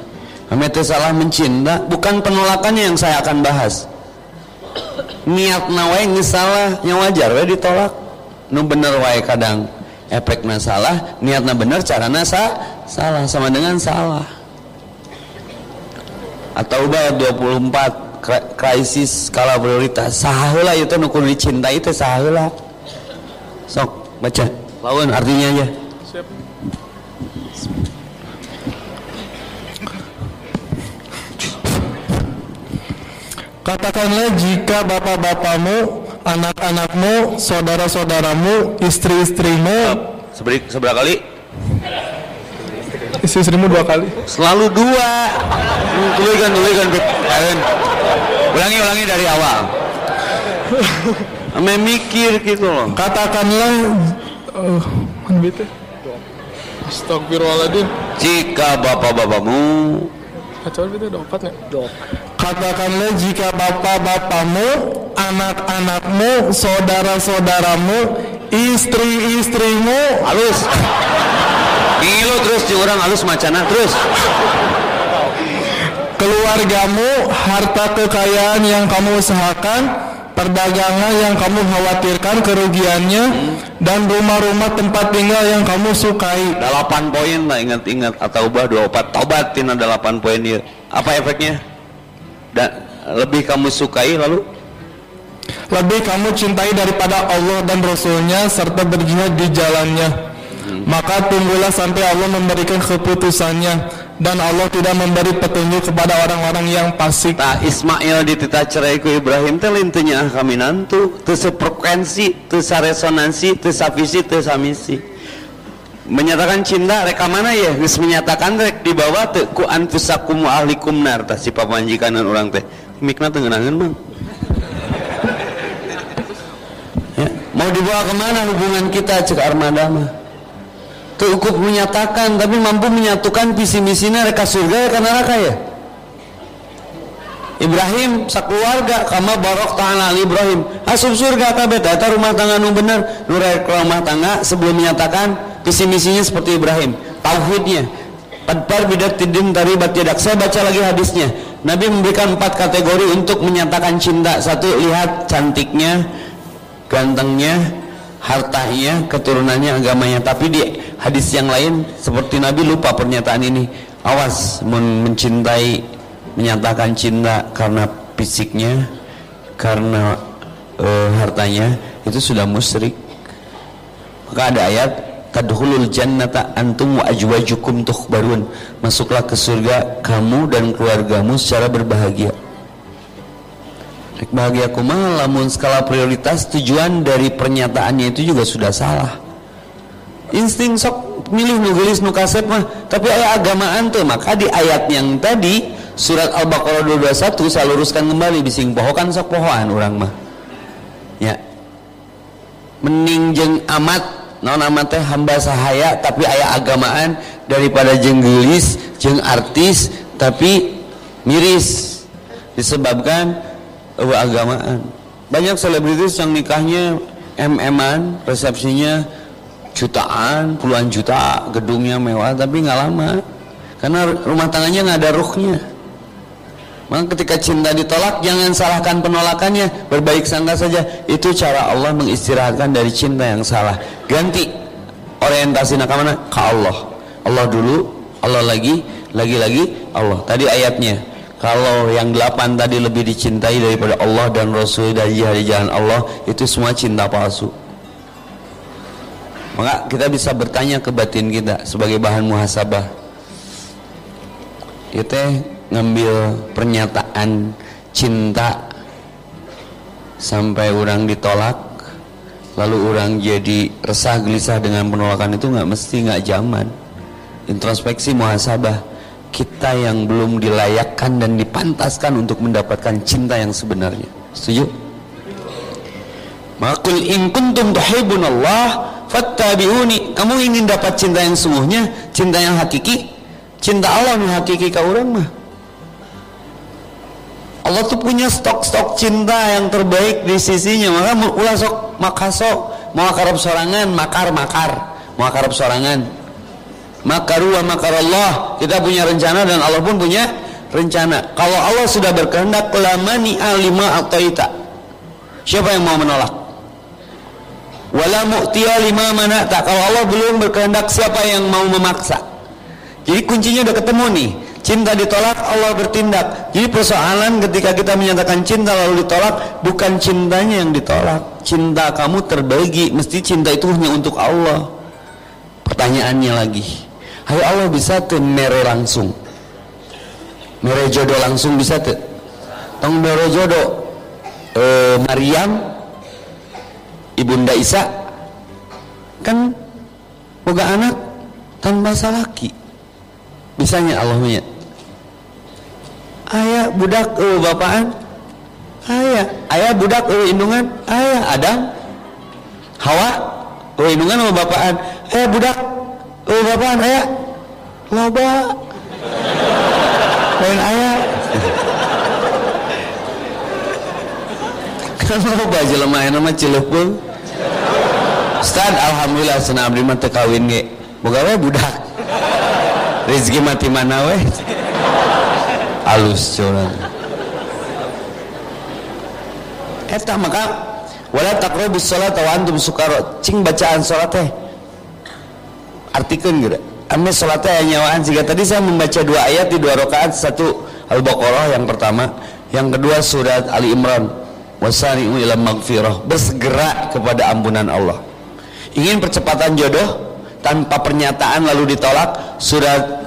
kami salah mencinta bukan penolakannya yang saya akan bahas. Niat nawai salah yang wajar we ditolak. Nu bener wae kadang efek salah niatnya bener cara nasa salah sama dengan salah. Atau udah 24 krisis skala prioritas sahalah itu nu kudu dicintai itu sahalah sok baca. Lawan artinya aja Katakanlah jika bapak-bapakmu, anak-anakmu, saudara-saudaramu, istri-istrimu Seberi, seberapa kali? Istri-istrimu dua kali. Selalu dua. Tulikan, tulikan Kalian. Ulangi, ulangi dari awal. Ame mikir gitu loh. Katakanlah uh, Astagfirullahaladzim. Jika bapak-bapakmu Kacau itu dopatnya Katakanlah jika bapak-bapakmu, anak-anakmu, saudara-saudaramu, istri-istrimu halus. Ngilu terus di orang halus macana terus. keluargamu, harta kekayaan yang kamu usahakan, perdagangan yang kamu khawatirkan kerugiannya dan rumah-rumah tempat tinggal yang kamu sukai. 8 poin lah ingat-ingat. Atau ubah 24 tobat tina 8 poin dia apa efeknya dan lebih kamu sukai lalu lebih kamu cintai daripada Allah dan Rasulnya serta berjihad di jalannya hmm. maka tunggulah sampai Allah memberikan keputusannya dan Allah tidak memberi petunjuk kepada orang-orang yang fasik. Nah Ismail ditita cerai ku Ibrahim teh lintunya kami nantu teu sefrekuensi teu saresonansi teu savisi teu samisi menyatakan cinta reka mana ya? Geus menyatakan rek dibawa teu ku anfusakum wa ahlikum nar. Tah si papanjikanan urang teh. Mikna teu ngeunaheun Mang ya, mau dibawa ke mana hubungan kita cek armada mah? Cukup menyatakan tapi mampu menyatukan visi misinya reka surga ya ke neraka ya? Ibrahim sakeluarga kama barok ta'ala Ibrahim. Asup surga kabeh eta rumah tangga nu bener. Nu rumah tangga sebelum menyatakan visi misinya seperti Ibrahim tauhidnya. Padpar bidat tidin taribat yadak Saya baca lagi hadisnya. Nabi memberikan empat kategori untuk menyatakan cinta. Satu lihat cantiknya Gantengnya Hartanya, keturunannya, agamanya. Tapi di hadis yang lain Seperti Nabi lupa pernyataan ini. Awas mencintai Menyatakan cinta karena fisiknya Karena uh, hartanya. Itu sudah musyrik. Maka ada ayat tadkhulul jannata antum wa ajwajukum tukhbarun. Masuklah ke surga kamu dan keluargamu secara berbahagia. Bahagia kumaha lamun skala prioritas tujuan dari pernyataannya itu juga sudah salah. Insting sok milih nugelis nukasep mah tapi ayat agamaan tuh maka di ayat yang tadi surat Al-Baqarah 221 saya luruskan kembali bising pohokan sok pohoan orang mah. Ya. Meningjeng amat nama teh hamba sahaya tapi ayah agamaan daripada jenggelis jeng artis tapi miris. Disebabkan uh, agamaan. Banyak selebritis yang nikahnya mm-an resepsinya jutaan puluhan juta gedungnya mewah tapi nggak lama. Karena rumah tangannya nggak ada ruhnya maka ketika cinta ditolak jangan salahkan penolakannya. Berbaik sangka saja itu cara Allah mengistirahatkan dari cinta yang salah. Ganti orientasi nak mana ke Allah. Allah dulu Allah lagi lagi-lagi Allah. Tadi ayatnya kalau yang delapan tadi lebih dicintai daripada Allah dan Rasul dan jihad jalan Allah itu semua cinta palsu. Maka kita bisa bertanya ke batin kita sebagai bahan muhasabah. Itu ngambil pernyataan cinta sampai orang ditolak lalu orang jadi resah gelisah dengan penolakan itu nggak mesti nggak zaman. Introspeksi muhasabah kita yang belum dilayakkan dan dipantaskan untuk mendapatkan cinta yang sebenarnya. Setuju? Makul in kuntum Allah fattabi'uni. Kamu ingin dapat cinta yang sungguhnya cinta yang hakiki? Cinta Allah yang hakiki kau orang mah Allah tuh punya stok-stok cinta yang terbaik di sisinya. Maka ulah sok makasok mau akarab sorangan makar makar. Mau akarab sorangan. Makaru wa makar Allah. Kita punya rencana dan Allah pun punya rencana. Kalau Allah sudah berkehendak lamani alima ita siapa yang mau menolak? Wala mu'tiya lima mana tak kalau Allah belum berkehendak siapa yang mau memaksa? Jadi kuncinya udah ketemu nih cinta ditolak Allah bertindak. Jadi persoalan ketika kita menyatakan cinta lalu ditolak bukan cintanya yang ditolak. Cinta kamu terbagi mesti cinta itu hanya untuk Allah. Pertanyaannya lagi Hai Allah bisa ke mere langsung? Mere jodoh langsung bisa tuh tong mere jodoh e, Maryam ibunda Isa kan boga anak tanpa salaki. Bisanya Allahnya ayah budak uh, bapaan? Ayah. Ayah budak uh, indungan? Ayah Adam? Hawa? Uh, indungan sama bapaan? Ayah budak? Uh, bapaan ayah? Loba. Lain ayah. *laughs* Kan loba jelema nama cilepung Ustad alhamdulillah senang abdi mah kawin ge. Budak. Rezeki mati mana we alus curang eta maka wala taqrabus salat wa antum sukara. Cing bacaan salat teh artikeun gitu. Ame salat teh nyawaan jika tadi saya membaca dua ayat di dua rakaat. Satu Al-Baqarah yang pertama. Yang kedua surat Ali Imran. Wasari'u ila magfirah bersegera kepada ampunan Allah. Ingin percepatan jodoh tanpa pernyataan lalu ditolak? Surat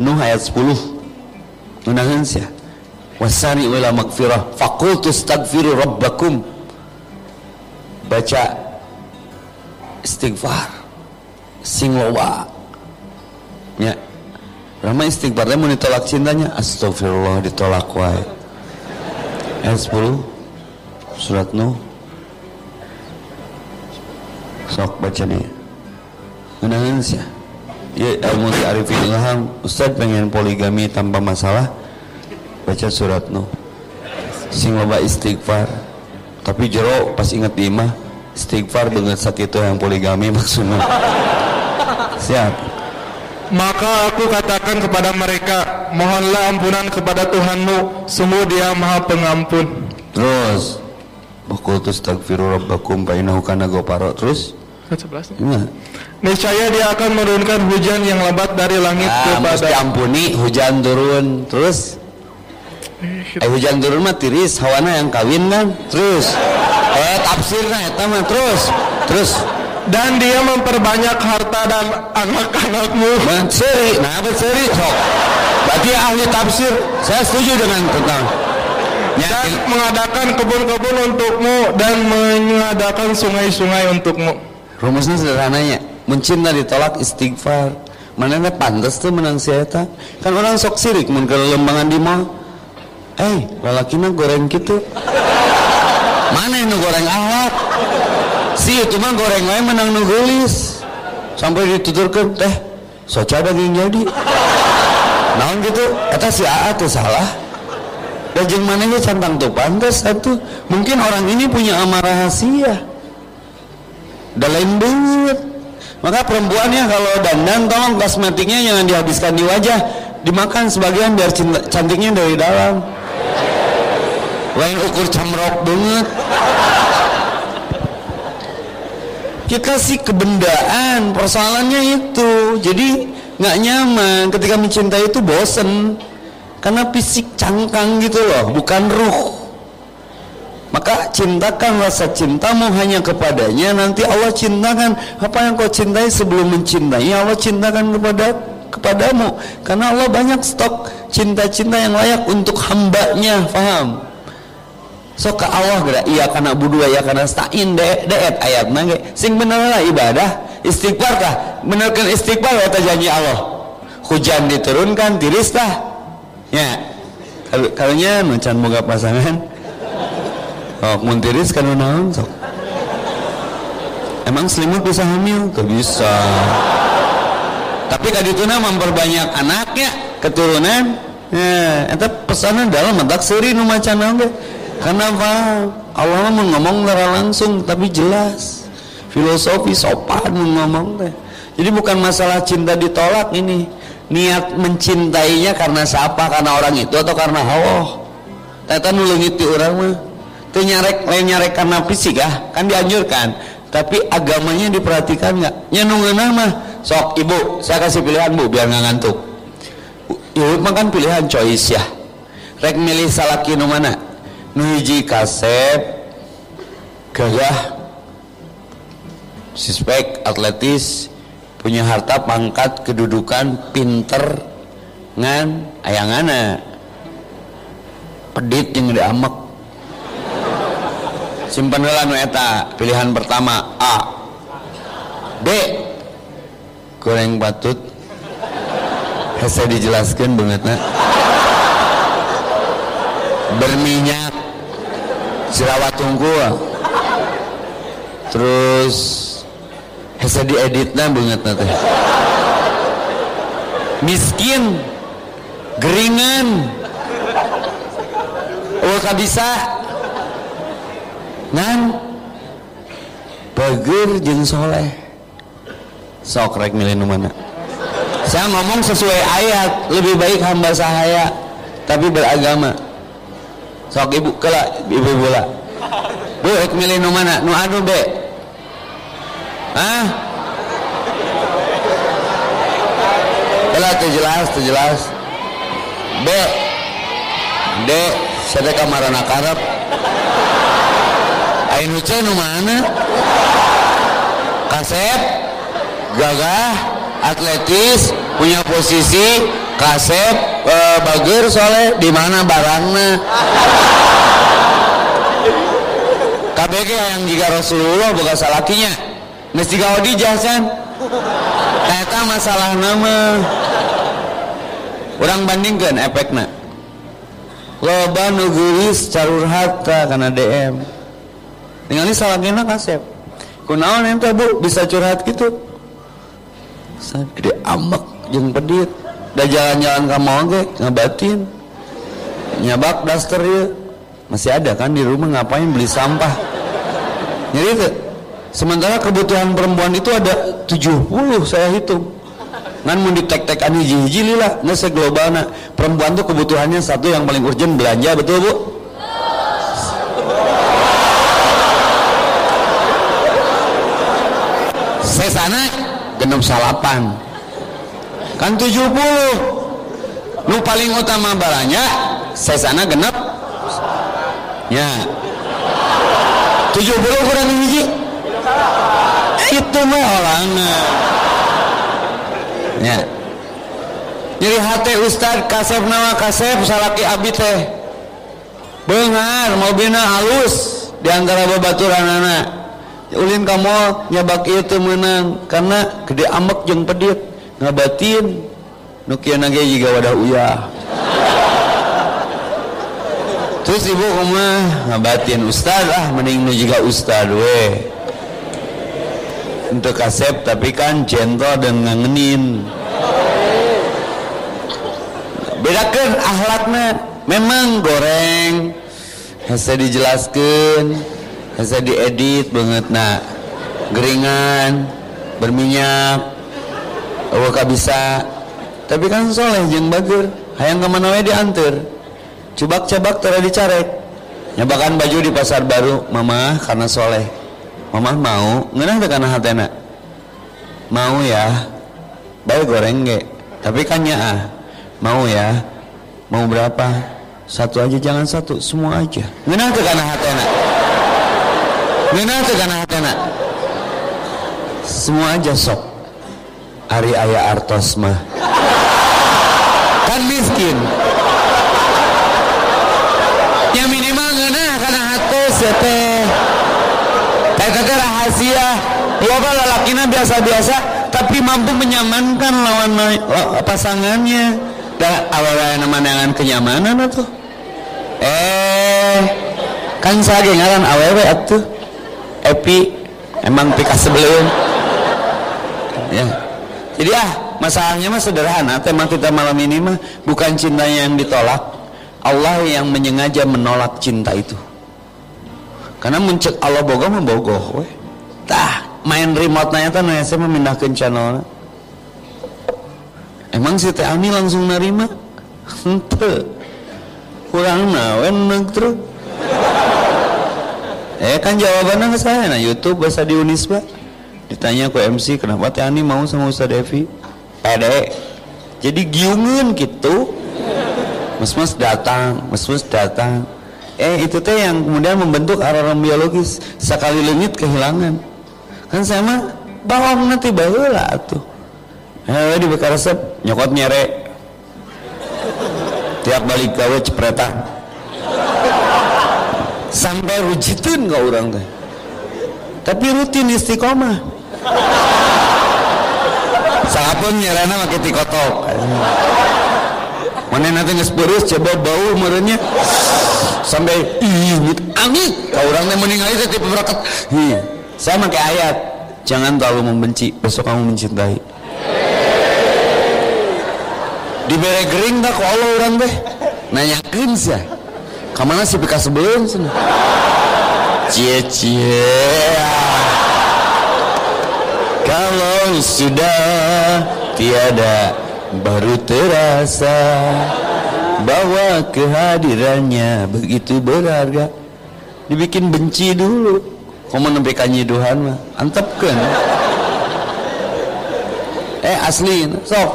Nuh ayat 10 Nunahan sia Wasari ila magfirah Fakultu stagfiru rabbakum. Baca Istighfar. Sing loba Ya. Rama istighfarnya mau ditolak cintanya. Astagfirullah ditolak wae Ayat 10 Surat Nuh. Sok baca nih. Nunahan sia Ya arifin ilham Ustaz pengen poligami tanpa masalah. Baca surat Nuh. Sing loba istighfar. Tapi jero pas inget imah Istighfar banget sakit yang poligami *laughs* maksudnya. Siap. Maka aku katakan kepada mereka, mohonlah ampunan kepada Tuhanmu, sungguh Dia Maha Pengampun. Terus Bakul tu stagfiru rabbakum Painahu kana goparo Terus Gimana? Niscaya Dia akan menurunkan hujan yang lebat dari langit Ah, mesti kepada ampuni hujan turun Terus Eh hujan turun mah tiris Hawana yang kawin kan Terus Eh tafsirnya eta mah Terus Terus dan Dia memperbanyak harta dan anak-anakmu. Man, seri, nah apa seri? Sok. Berarti ahli tafsir, saya setuju dengan tentang. Ya, dan mengadakan kebun-kebun untukmu dan mengadakan sungai-sungai untukmu. Rumusnya sederhananya, mencinta ditolak istighfar. Mana pantas tuh menang si eta? Kan orang sok sirik mun ke lembangan di mall. Eh, lalakina goreng gitu. Mana yang goreng alat? Si itu mah goreng wae menang nu geulis. Sampai dituturkeun teh soca daging jadi. Naon gitu? Eta si AA tuh salah. Dan jeung manehnya cantang tuh pantas satu. Mungkin orang ini punya amarah rahasia. Udah lain. Maka perempuannya kalau dandan tolong kosmetiknya jangan dihabiskan di wajah, dimakan sebagian biar cantiknya dari dalam. Lain ukur camrok banget. Kita sih kebendaan, persoalannya itu. Jadi nggak nyaman ketika mencintai itu bosen karena fisik cangkang gitu loh, bukan ruh. Maka cintakan rasa cintamu hanya kepadanya. Nanti Allah cintakan. Apa yang kau cintai sebelum mencintai Allah cintakan kepada kepadamu. Karena Allah banyak stok cinta-cinta yang layak untuk hambanya. Faham? So ke Allah gak? Iya karena budua ya karena stain de deet ayat. Nage sing bener lah ibadah. Istighfar kah? Benerkan istighfar kata janji Allah. Hujan diturunkan tiris ya. Kalau nya macan moga pasangan Oh, mun tiris kan naon sok. Emang selimut bisa hamil? Tuh bisa. Tapi kadituna memperbanyak anaknya, keturunan. Ya, eta pesanan dalam mentak seri nu macan. Karena apa? Allah mau ngomong secara langsung tapi jelas. Filosofi sopan ngomong teh. Jadi bukan masalah cinta ditolak ini. Niat mencintainya karena siapa? Karena orang itu atau karena Allah? Teta nulungit di orang mah itu nyarek lain nyarek karena fisik ah. Kan dianjurkan. Tapi agamanya diperhatikan nggak? Nyenungan mah sok ibu saya kasih pilihan bu biar nggak ngantuk. Ibu mah kan pilihan choice ya. Rek milih salaki nu mana? Nu hiji kasep gagah suspek atletis punya harta pangkat kedudukan pinter ngan ayangana pedit yang diamek simpan heula nu eta. Pilihan pertama A. B. Goreng batut. Saya dijelaskan bangetna berminyak. Jerawat unggul terus hese dieditna bangetna teh. Miskin. Geringan. Oh bisa ngan? Bager jeung soleh. Sok rek milih mana? Saya ngomong sesuai ayat lebih baik hamba sahaya tapi beragama. Sok ibu kela ibu bola bu rek milih nu mana? Nu anu be. Ah kela tuh jelas tuh jelas. B D saya kamar anak Arab Ain Uce nu mana? Kasep, gagah, atletis, punya posisi, kasep eh, bager soalnya di mana barangnya? KBG yang jika Rasulullah bukan salakinya. Mesti kau dijahsan Eta masalah nama. Orang bandingkan efeknya. Loba nuguris carurhata karena DM salah kena kasep kunaon ente bu? Bisa curhat gitu? San gede ambek jeung pedit. Da jalan-jalan ka mall ge ngabatin. Nyabak daster ya. Masih ada kan di rumah ngapain beli sampah? Jadi itu sementara kebutuhan perempuan itu ada 70 saya hitung. Ngan mau ditek-tek ani hiji lah nggak global nak. Perempuan tuh kebutuhannya satu yang paling urgent belanja betul bu saya sana genep salapan. Kan 70 nu paling utama balanya saya sana genep ya. 70 kurang hiji itu mah orangnya. Ya. Jadi hati ustad kasep nama kasep salaki abi teh. Bengar mobilnya halus di antara babaturan anak ulin kamu nyabak itu menang karena gede amek jeng pedit. Ngabatin nukia nage juga wadah uyah. Terus ibu kamu ngabatin ustad ah mending nu juga ustad weh untuk kasep tapi kan gentle dan ngangenin. Bedakan akhlaknya memang goreng hanya dijelaskan hanya diedit banget. Nak geringan berminyak awak bisa. Tapi kan soleh yang bager. Hayang ke mana wae diantar. Cubak-cabak tera dicarek nyabakan baju di pasar baru mama karena soleh. Mama mau ngenah karena hatena? Mau ya. Baik goreng ge. Tapi kan ya ah. Mau ya. Mau berapa? Satu aja jangan satu. Semua aja. Ngenah karena hatena ngenah karena hatena semua aja sok Ari ayah artos mah kan miskin yang minimal ngenah karena hatus ya teh Eta teh rahasia. Loba lalakina biasa-biasa tapi mampu menyamankan lawan pasangannya. Da awalnya nama dengan kenyamanan atuh. Eh kan saya ngaran awewe atuh. Epi emang pika sebelum. Ya. Jadi ah masalahnya mah sederhana. Tema kita malam ini mah bukan cintanya yang ditolak. Allah yang menyengaja menolak cinta itu karena mencek Allah bogoh we tah main remote nanya teh nanya saya memindahkan channel emang si teh Ani langsung nerima *laughs* hente kurang nawe terus eh kan jawabannya ke saya nah YouTube bahasa di Unisba ditanya ke MC kenapa teh Ani mau sama Ustaz Devi? Pede jadi giungan gitu. Mas-mas datang mas-mas datang. Eh itu teh yang kemudian membentuk alarm biologis. Sekali lengit kehilangan. Kan saya mah bawang nanti baheula tuh eh di bekar resep nyokot nyere. Tiap balik gawe cepretan sampai rujitin kau orang teh? Tapi rutin istiqomah. Salapun nyerana pakai tikotok. Mana nanti ngesperus coba bau merenya sampai ih amit kau orang yang meninggal itu tipe hi saya pakai ayat. Jangan terlalu membenci besok kamu mencintai. Di bere gering tak kalau orang deh nanyakin sih ke mana sih bekas sebelum sih cie cie. Kalau sudah tiada baru terasa bahwa kehadirannya begitu berharga. Dibikin benci dulu. Kamu nembe kanyiduhan mah antepkan eh asli sok.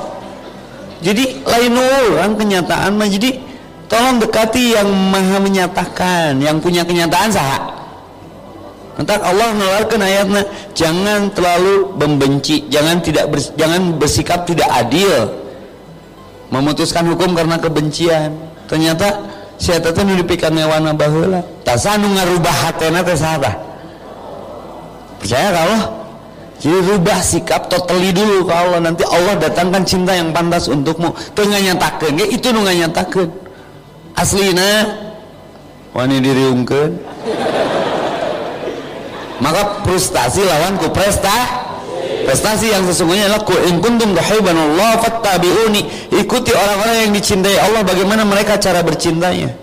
Jadi lain orang kenyataan mah. Jadi tolong dekati yang maha menyatakan yang punya kenyataan sah Entar Allah menawarkan ayatnya jangan terlalu membenci jangan tidak bers, jangan bersikap tidak adil. Memutuskan hukum karena kebencian. Ternyata si eta teh nu dipikeun ngewana baheula tasa nu ngarubah hatena teh percaya ka Allah jadi rubah sikap totally dulu ke Allah. Nanti Allah datangkan cinta yang pantas untukmu. Teu nganyatakeun ge itu nu nganyatakeun aslina wani diriungkeun. Maka frustasi lawan ku presta prestasi yang sesungguhnya adalah in kuntum Allah fattabi'uni. Ikuti orang-orang yang dicintai Allah bagaimana mereka cara bercintanya.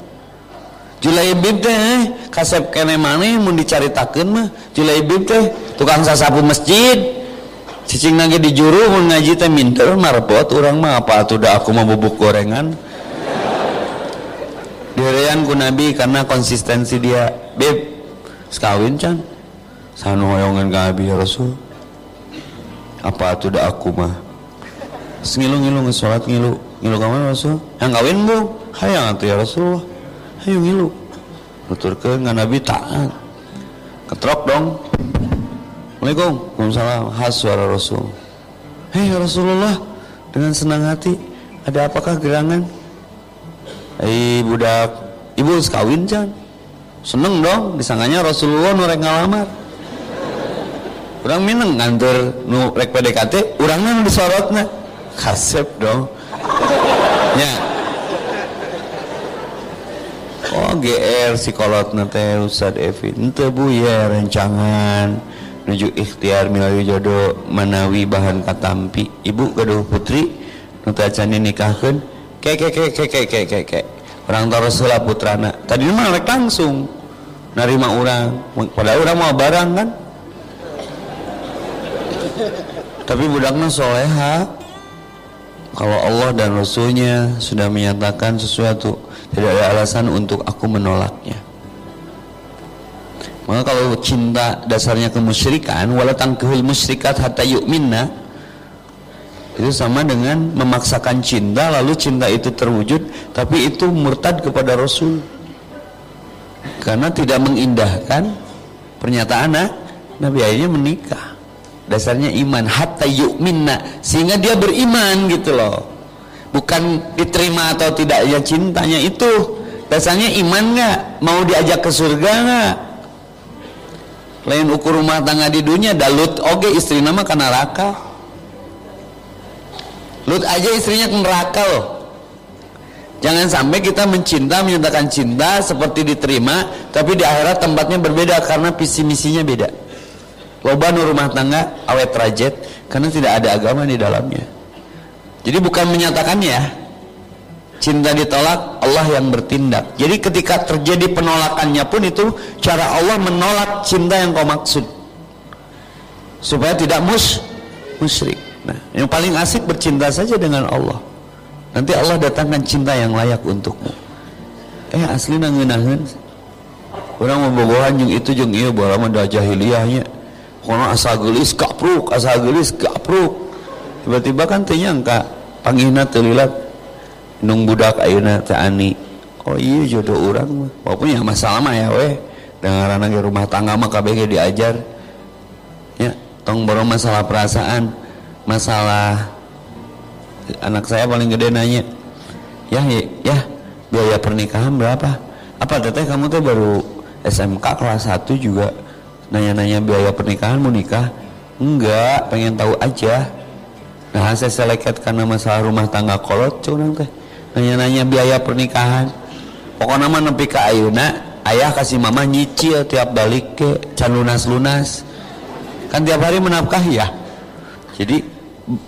Julaibib teh eh, kasep kene maneh mun dicaritakeun mah. Julaibib teh tukang sasapu masjid. Cicing nage di juru mun ngaji teh minter marpot urang mah apa atuh da aku mah bubuk gorengan direan ku nabi karena konsistensi dia. Bib sekawin can sanu hoyongan ka abi ya rasul. Apa tuh dah aku mah? Ngilu. Ngilu ngesolat ngilu ngilu kamu rasul? Yang kawin bu. Hayang atuh ya rasul ayo ngilu. Nuturkeun ngan nabi taat. Ketrok dong. Assalamualaikum. Waalaikumsalam. Khas suara rasul. Hei ya Rasulullah. Dengan senang hati ada apakah gerangan hei budak. Ibu sekawin can seneng dong disangkanya Rasulullah nurek ngalamar. Orang mineng ngantur nu rek PDKT orangnya nu disorotna. Kasep dong. Ya oh GR psikolog teh Ustad Evi bu ya rencangan nuju ikhtiar milawi jodoh manawi bahan katampi. Ibu gaduh putri nu tacani nikahkeun kek kek kek kek kek kek kek orang tarosula putrana. Tadi mah rek langsung. Narima orang. Pada orang mau barang kan? Tapi budaknya soleha. Kalau Allah dan Rasulnya sudah menyatakan sesuatu tidak ada alasan untuk aku menolaknya. Maka kalau cinta dasarnya kemusyrikan wala tangkihul musyrikat hatta yu'minna itu sama dengan memaksakan cinta lalu cinta itu terwujud tapi itu murtad kepada Rasul. Karena tidak mengindahkan pernyataan Nabi akhirnya menikah. Dasarnya iman. Hatta yu'minna. Sehingga dia beriman gitu loh. Bukan diterima atau tidak ya cintanya itu. Dasarnya iman nggak? Mau diajak ke surga nggak? Lain ukur rumah tangga di dunia dalut. Oke istri nama neraka Lut aja istrinya ke neraka loh. Jangan sampai kita mencinta, menyatakan cinta seperti diterima, tapi di akhirat tempatnya berbeda karena visi misinya beda. Loba rumah tangga awet rajet karena tidak ada agama di dalamnya. Jadi bukan menyatakannya cinta ditolak Allah yang bertindak. Jadi ketika terjadi penolakannya pun itu cara Allah menolak cinta yang kau maksud. Supaya tidak mus musyrik nah yang paling asik bercinta saja dengan Allah. Nanti Allah datangkan cinta yang layak untukmu. Eh asli nangenahan orang membogohan yang itu jeng iya bahwa mah jahiliyahnya. Kono asa gelis kapruk asa gelis kapruk. Tiba-tiba kan kak panggihna telilat nung budak ayeuna teh oh iya jodoh orang walaupun ya masalah mah ya weh. Dengan anak rumah tangga mah KBG diajar. Ya tong baru masalah perasaan masalah. Anak saya paling gede nanya ya ya, ya biaya pernikahan berapa? Apa teteh kamu tuh baru SMK kelas 1 juga nanya-nanya biaya pernikahan mau nikah? Enggak pengen tahu aja. Nah saya selekat karena masalah rumah tangga kolot curang teh nanya-nanya biaya pernikahan. Pokoknya mah nepi ke ayuna ayah kasih mama nyicil tiap balik ke can lunas-lunas. Kan tiap hari menafkahi ya? Jadi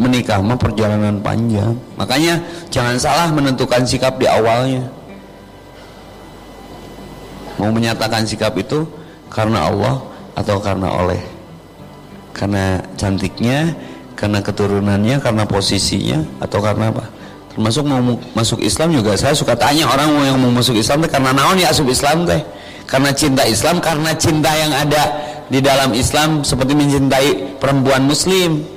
menikah mah perjalanan panjang. Makanya jangan salah menentukan sikap di awalnya. Mau menyatakan sikap itu karena Allah atau karena oleh? Karena cantiknya karena keturunannya karena posisinya atau karena apa? Termasuk mau masuk Islam juga saya suka tanya orang yang mau masuk Islam teh karena naon ya asup Islam teh? Karena cinta Islam karena cinta yang ada di dalam Islam seperti mencintai perempuan muslim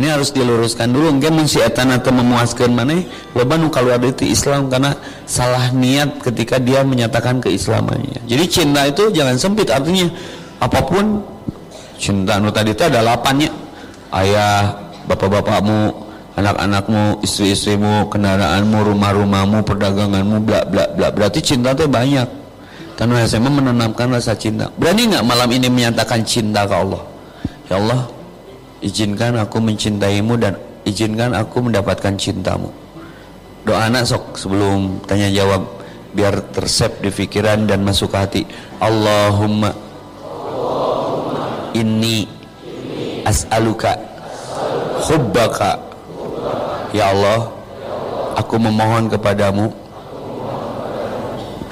ini harus diluruskan dulu. Mungkin mun etan atau memuaskan mana loba nu kalau ada itu Islam karena salah niat ketika dia menyatakan keislamannya. Jadi cinta itu jangan sempit artinya apa pun cinta nu tadi itu ada lapannya. Ayah bapak-bapakmu anak-anakmu istri-istrimu kendaraanmu rumah-rumahmu perdaganganmu bla bla bla. Berarti cinta teh banyak. Karena SMA menanamkan rasa cinta. Berani nggak malam ini menyatakan cinta ke Allah? Ya Allah izinkan aku mencintaimu dan izinkan aku mendapatkan cintamu. Doa anak sok sebelum tanya jawab biar tersep di pikiran dan masuk ke hati. Allahumma inni as'aluka hubbaka. Ya Allah aku memohon kepadamu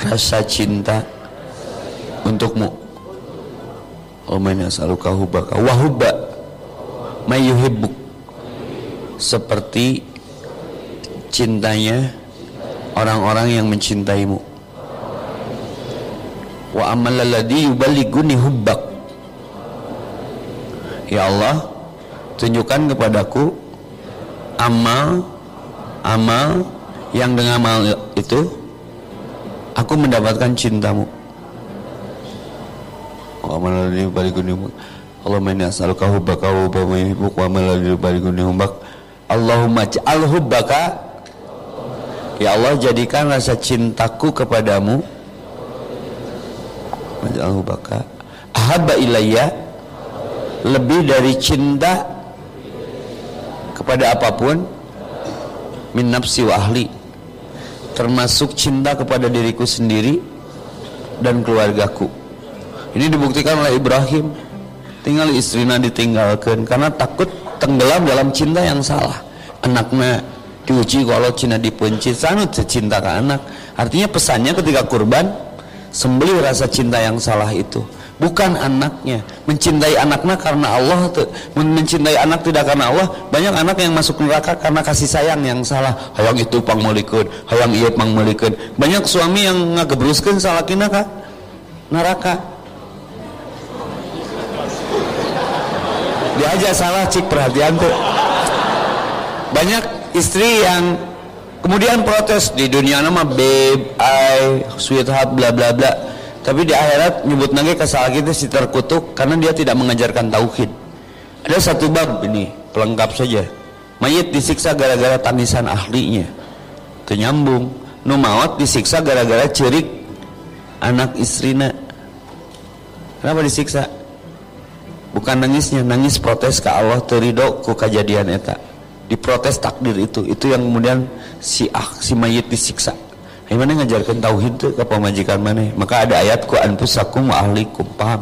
rasa cinta untukmu. Allahumma inni as'aluka hubbaka. Wa hubba mayyuhibbuk seperti cintanya orang-orang yang mencintaimu. Wa amal ladzi yuballighuni hubbak. Ya Allah tunjukkan kepadaku amal amal yang dengan amal itu aku mendapatkan cintamu. Wa amal ladzi yuballighuni hubbak Allahumma inni as'aluka hubbaka wa hubba man yuhibbuk wa ladzi yuballighuni hubbak Allahumma ja'al hubbaka. Ya Allah jadikan rasa cintaku kepadamu. Maj'al hubbaka. Ahabba ilayya. Lebih dari cinta Kepada apa pun. Min nafsi wa ahli. Termasuk cinta kepada diriku sendiri Dan keluargaku. Ini dibuktikan oleh Ibrahim Tinggal istrinya ditinggalkan Karena takut tenggelam dalam cinta yang salah. Anaknya diuji kalau Cina dipunci sanut cinta ke anak. Artinya pesannya ketika kurban sembeli rasa cinta yang salah itu. Bukan anaknya. Mencintai anaknya karena Allah mencintai anak tidak karena Allah. Banyak anak yang masuk neraka karena kasih sayang yang salah. Hayang itu pang melikun hayang iya pang melikun banyak suami yang ngagebruskan salah kina neraka dia aja salah cik perhatian tuh banyak istri yang kemudian protes di dunia nama babe, I, sweetheart, bla bla bla. Tapi di akhirat nyebut lagi kesalahan kita si terkutuk karena dia tidak mengajarkan tauhid. Ada satu bab ini pelengkap saja. Mayit disiksa gara-gara tangisan ahlinya. Kenyambung. Numawat disiksa gara-gara cerik anak istrina. Kenapa disiksa? Bukan nangisnya, nangis protes ke Allah terido ku kejadian eta. Diprotes takdir itu itu yang kemudian si ah si mayit disiksa. Gimana ngajarkan tauhid itu ke pemajikan mana? Maka ada ayat ku anfusakum wa ahlikum. Paham?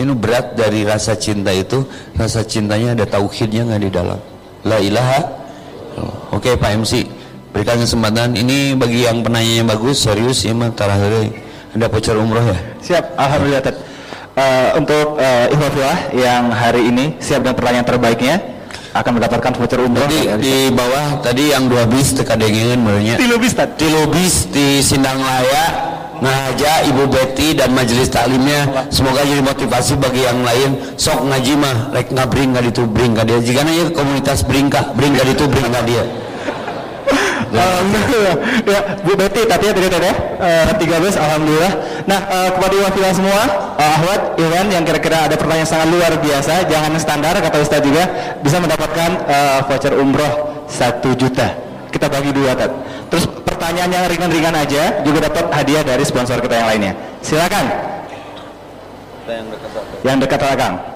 Ini berat dari rasa cinta itu rasa cintanya ada tauhidnya nggak di dalam. La ilaha oke Pak MC berikan kesempatan. Ini bagi yang penanyanya bagus serius ya mah ada voucher umroh ya? Siap alhamdulillah. Uh, untuk uh, Ikhwafillah yang hari ini siap dengan pertanyaan terbaiknya akan mendapatkan voucher umroh. Jadi di bawah tadi yang dua bis teka dengen menurutnya. Tilu bis tadi. Tilu bis di Sindang Laya ngaja Ibu Betty dan majelis taklimnya semoga jadi motivasi bagi yang lain sok ngaji mah rek ngabring nggak ditubring dia jika ya komunitas bring ka bring ditubring ka dia Ya, Bu Betty tadi ya tadi ya. Uh, 13 alhamdulillah. Nah, uh, kepada wakilah semua, uh, Ahwat, Iwan yang kira-kira ada pertanyaan sangat luar biasa, jangan standar kata Ustaz juga bisa mendapatkan uh, voucher umroh 1 juta. Kita bagi dua, Tat. Terus pertanyaan yang ringan-ringan aja juga dapat hadiah dari sponsor kita yang lainnya. Silakan. yang dekat Yang dekat Kang.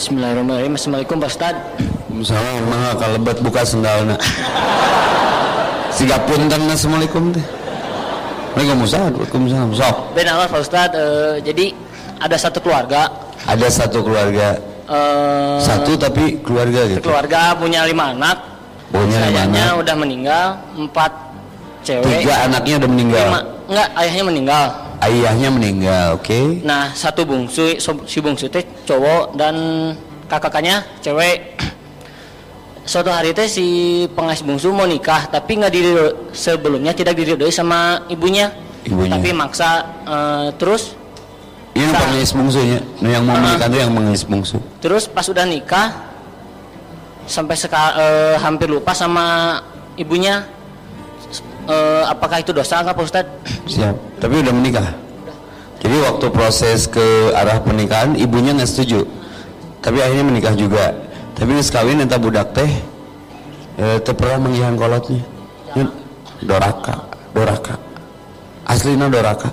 Bismillahirrahmanirrahim. Assalamualaikum Pak Ustad. Misalnya mah kalebet buka sendalna. Siga punten assalamualaikum teh. Waalaikumsalam. Waalaikumsalam. Sok. Ben awal Pak Ustad. eh, jadi ada satu keluarga. Ada satu keluarga. eh, Satu tapi keluarga gitu. keluarga punya lima anak. Punya lima anak. udah meninggal. Empat cewek. Tiga anaknya udah meninggal. Lima. Enggak, ayahnya meninggal. Ayahnya meninggal, oke. Nah, satu bungsu, si bungsu teh cowok dan kakaknya cewek. Suatu hari teh si pengais bungsu mau nikah, tapi nggak diri sebelumnya tidak diridoi sama ibunya. Ibunya. Tapi maksa eh, terus Ini yang pengais bungsunya. Nah, yang mau menikah itu yang pengais bungsu. Terus pas udah nikah sampai seka, eh, hampir lupa sama ibunya. Eh, apakah itu dosa nggak Pak Ustad? Siap. Tapi udah menikah. jadi waktu proses ke arah pernikahan ibunya nggak setuju. Tapi akhirnya menikah juga. Tapi nggak kawin entah budak teh eh, teu pernah menghiang kolotnya. Ini doraka doraka. Aslinya doraka.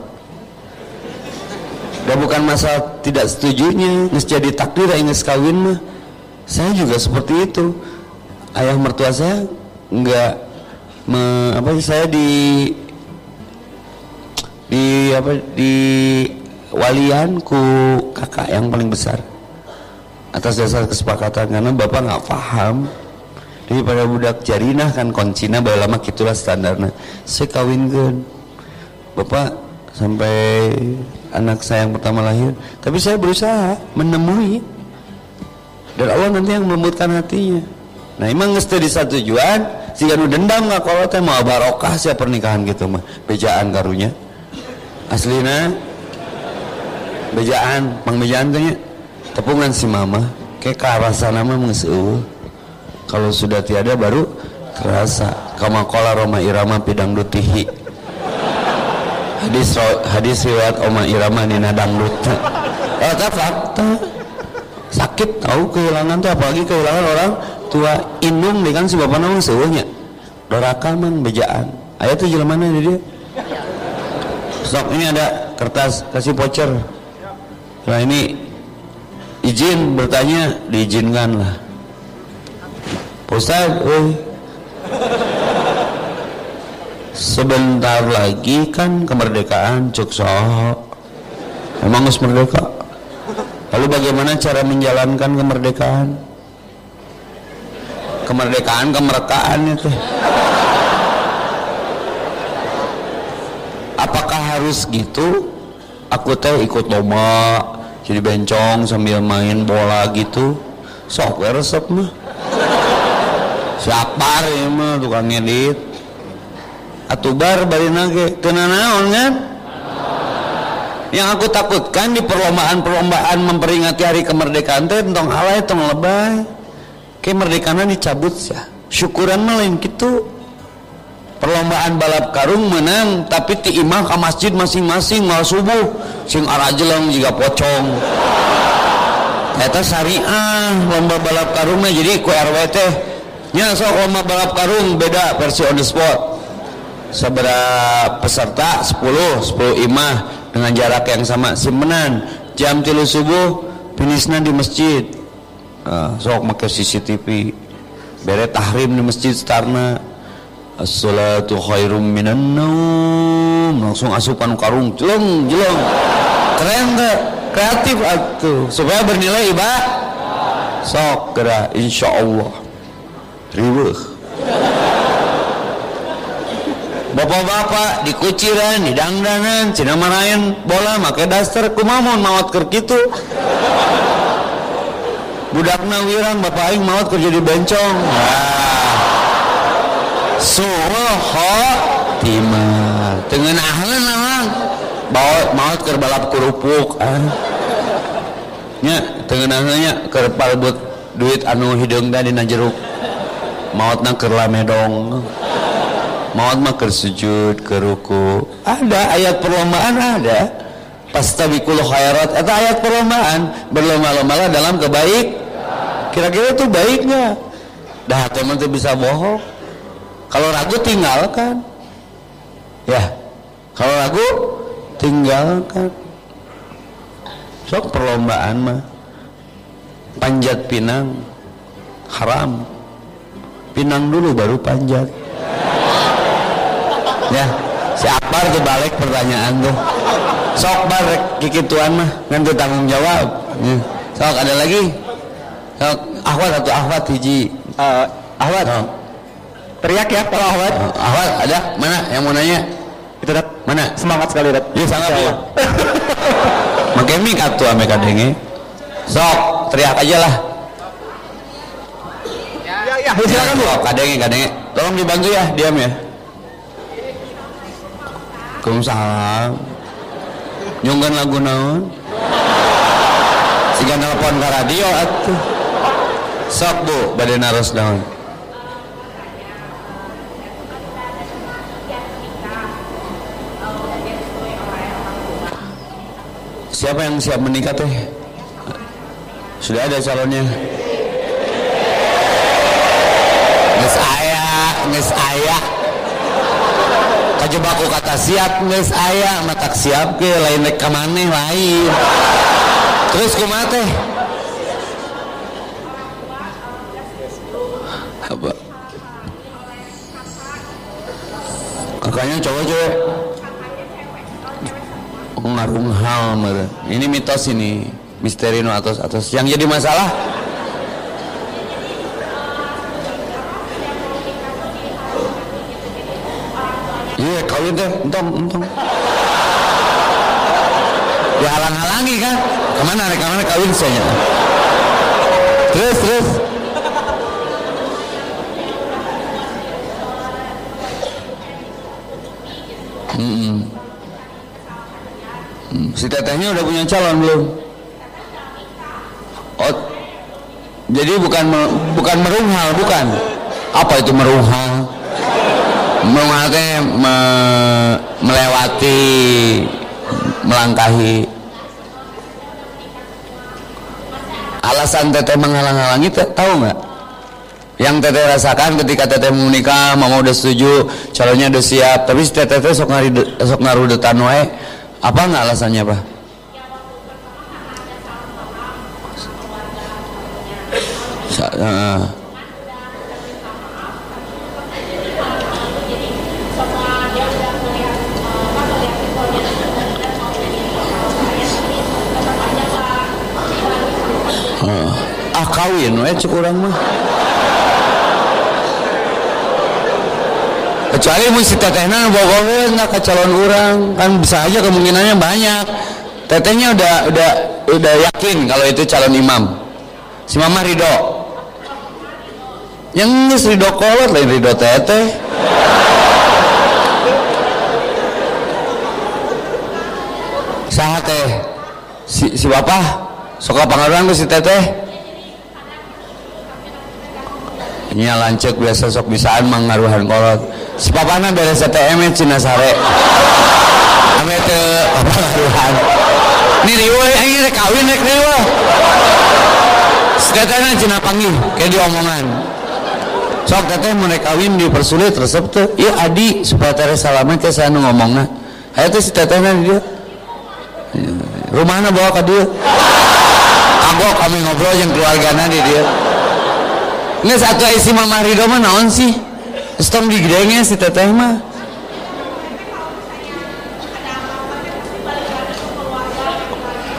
Dan bukan masa tidak setujunya nges jadi takdir ingin kawin mah. Saya juga seperti itu. Ayah mertua saya nggak me, apa sih, saya di di apa di walian ku kakak yang paling besar. Atas dasar kesepakatan karena bapak nggak paham. Daripada budak jarinah kan koncina bae lama gitulah standarnya. Saya kawinkan. Bapak sampai anak saya yang pertama lahir. Tapi saya berusaha menemui. Dan Allah nanti yang melembutkan hatinya. Nah emang ngesti di satu tujuan jika nu dendam nggak kalau teh mau barokah siapa pernikahan gitu mah. Bejaan karunya. Aslina bejaan mang bejaan tanya tepungan si mama. Kayak karasa nama mengeseuh kalau sudah tiada baru terasa kama kola Roma Irama pidang dutihi. Hadis hadis riwayat Oma Irama dina dangdut eh fakta. Sakit tahu kehilangan tuh apalagi kehilangan orang tua indung dengan si bapak nama seuhnya. Doraka man bejaan. Ayat tuh mana dia? Sok ini ada kertas kasih voucher. Nah ini izin bertanya diizinkan lah. Ustaz oh. sebentar lagi kan kemerdekaan cuk sok. Emang harus merdeka? Lalu bagaimana cara menjalankan kemerdekaan kemerdekaan kemerdekaan itu. Apakah harus gitu? Aku teh ikut lomba jadi bencong sambil main bola gitu. Sok resep mah. Siapar ya mah tukang ngedit? Atubar bari nage kena naon kan? Yang aku takutkan di perlombaan-perlombaan memperingati hari kemerdekaan teh tentang alay tong lebay kemerdekaan dicabut ya. Syukuran mah lain gitu perlombaan balap karung menang tapi ti imah ke masjid masing-masing mal subuh. Sing arah jelang juga pocong. Eta syariah lomba balap karungnya jadi ku RW teh nya sok lomba balap karung beda versi on the spot. Seberapa peserta 10 10 imah dengan jarak yang sama simpenan jam tilu subuh finishnya di masjid uh, sok make CCTV bere tahrim di masjid starna As-salatu khairum minan naum. Langsung asupan karung jeleng jeleng. Keren gak kreatif atuh. Supaya bernilai ibadah. Sok gerak insyaallah. Riweuh. Bapak-bapak di kuciran di dangdangan cina marahin bola make daster kumamun mawat ker kitu budakna wirang bapak aing mawat kerja di bencong. Nah. Suho timah dengan ahlan namang bawa maut ke balap kerupuk ah. nya dengan ahlnya ke palbut duit anu hidung dina jeruk. Maut na keur lamedong. Maut mah sujud ke ruku. Ada ayat perlombaan ada. Pastabikul khairat eta ayat perlombaan. Berlomba-lomba dalam kebaik kira-kira itu baiknya. Dah teman tuh bisa bohong. Kalau ragu tinggalkan. Ya kalau ragu tinggalkan. Sok perlombaan mah. Panjat pinang haram. Pinang dulu baru panjat. Ya siapa balik pertanyaan tuh. Sok bar kiki tuan mah nanti tanggung jawab. Ya. sok ada lagi ahwat atau ahwat hiji uh, ahwat sok. teriak ya kalau ahwat Uh, ahwat ada mana yang mau nanya itu dat mana semangat sekali dat Iya sangat ya. Make mic atuh ame kadenge. Sok, teriak aja lah. ya ya silakan bu Sok, kadenge kadenge. Tolong dibantu ya, diam ya. Waalaikumsalam. Nyunggan lagu naon? Siga nelpon ke radio atuh. Sok bu, badai naros naon? siapa yang siap menikah teh sudah ada calonnya Nges aya, nges aya. Kajebak ku kata siap nges aya, matak siap ke lain rek ka maneh lain. Terus kumaha teh? Apa? Kakaknya cowok cewek? Ngarung hal meureun. Ini mitos ini, misteri nu atas atas. Yang jadi masalah Iya kawin teh entong entong. Dihalang-halangi kan? Ke mana ke mana kawin saya? Terus terus. Hmm. Hmm, Si tetehnya udah punya calon belum? Oh, jadi bukan bukan merunghal, bukan? Apa itu merunghal? Mengalami me, melewati melangkahi alasan teteh menghalang-halangi tahu nggak yang teteh rasakan ketika teteh mau menikah mama udah setuju calonnya udah siap. Tapi si teteh teh sok ngari sok ngarudetan wae. Apa nggak alasannya pak? Sa- eh. ah kawin we cek urang mah kecuali mesti tetehna bogoheun nggak ke calon orang. Kan bisa aja kemungkinannya banyak. Tetehnya udah udah udah yakin kalau itu calon imam. Si mama ridho yang geus ridho kolot lain ridho teteh. Saha teh si si bapak sok pangaruhan si teteh? Nya lancek biasa sok bisaan mangaruhan kolot si papana beres ATM nya cina sare. Ame teu pangaruhan ini riwa ini rek kawin rek riwa si tetehna cina panggil kayak diomongan. Sok teteh mau rek kawin dipersulit resep tuh iya adi supaya teteh salamet ke saya nu ngomongna ayo tuh si tetehna di dia. Rumahnya bawa ke dia. Kagok kami ngobrol yang keluarganya di dia. Ini satu isi mama Ridho mah naon sih Stong digedengnya si teteh mah.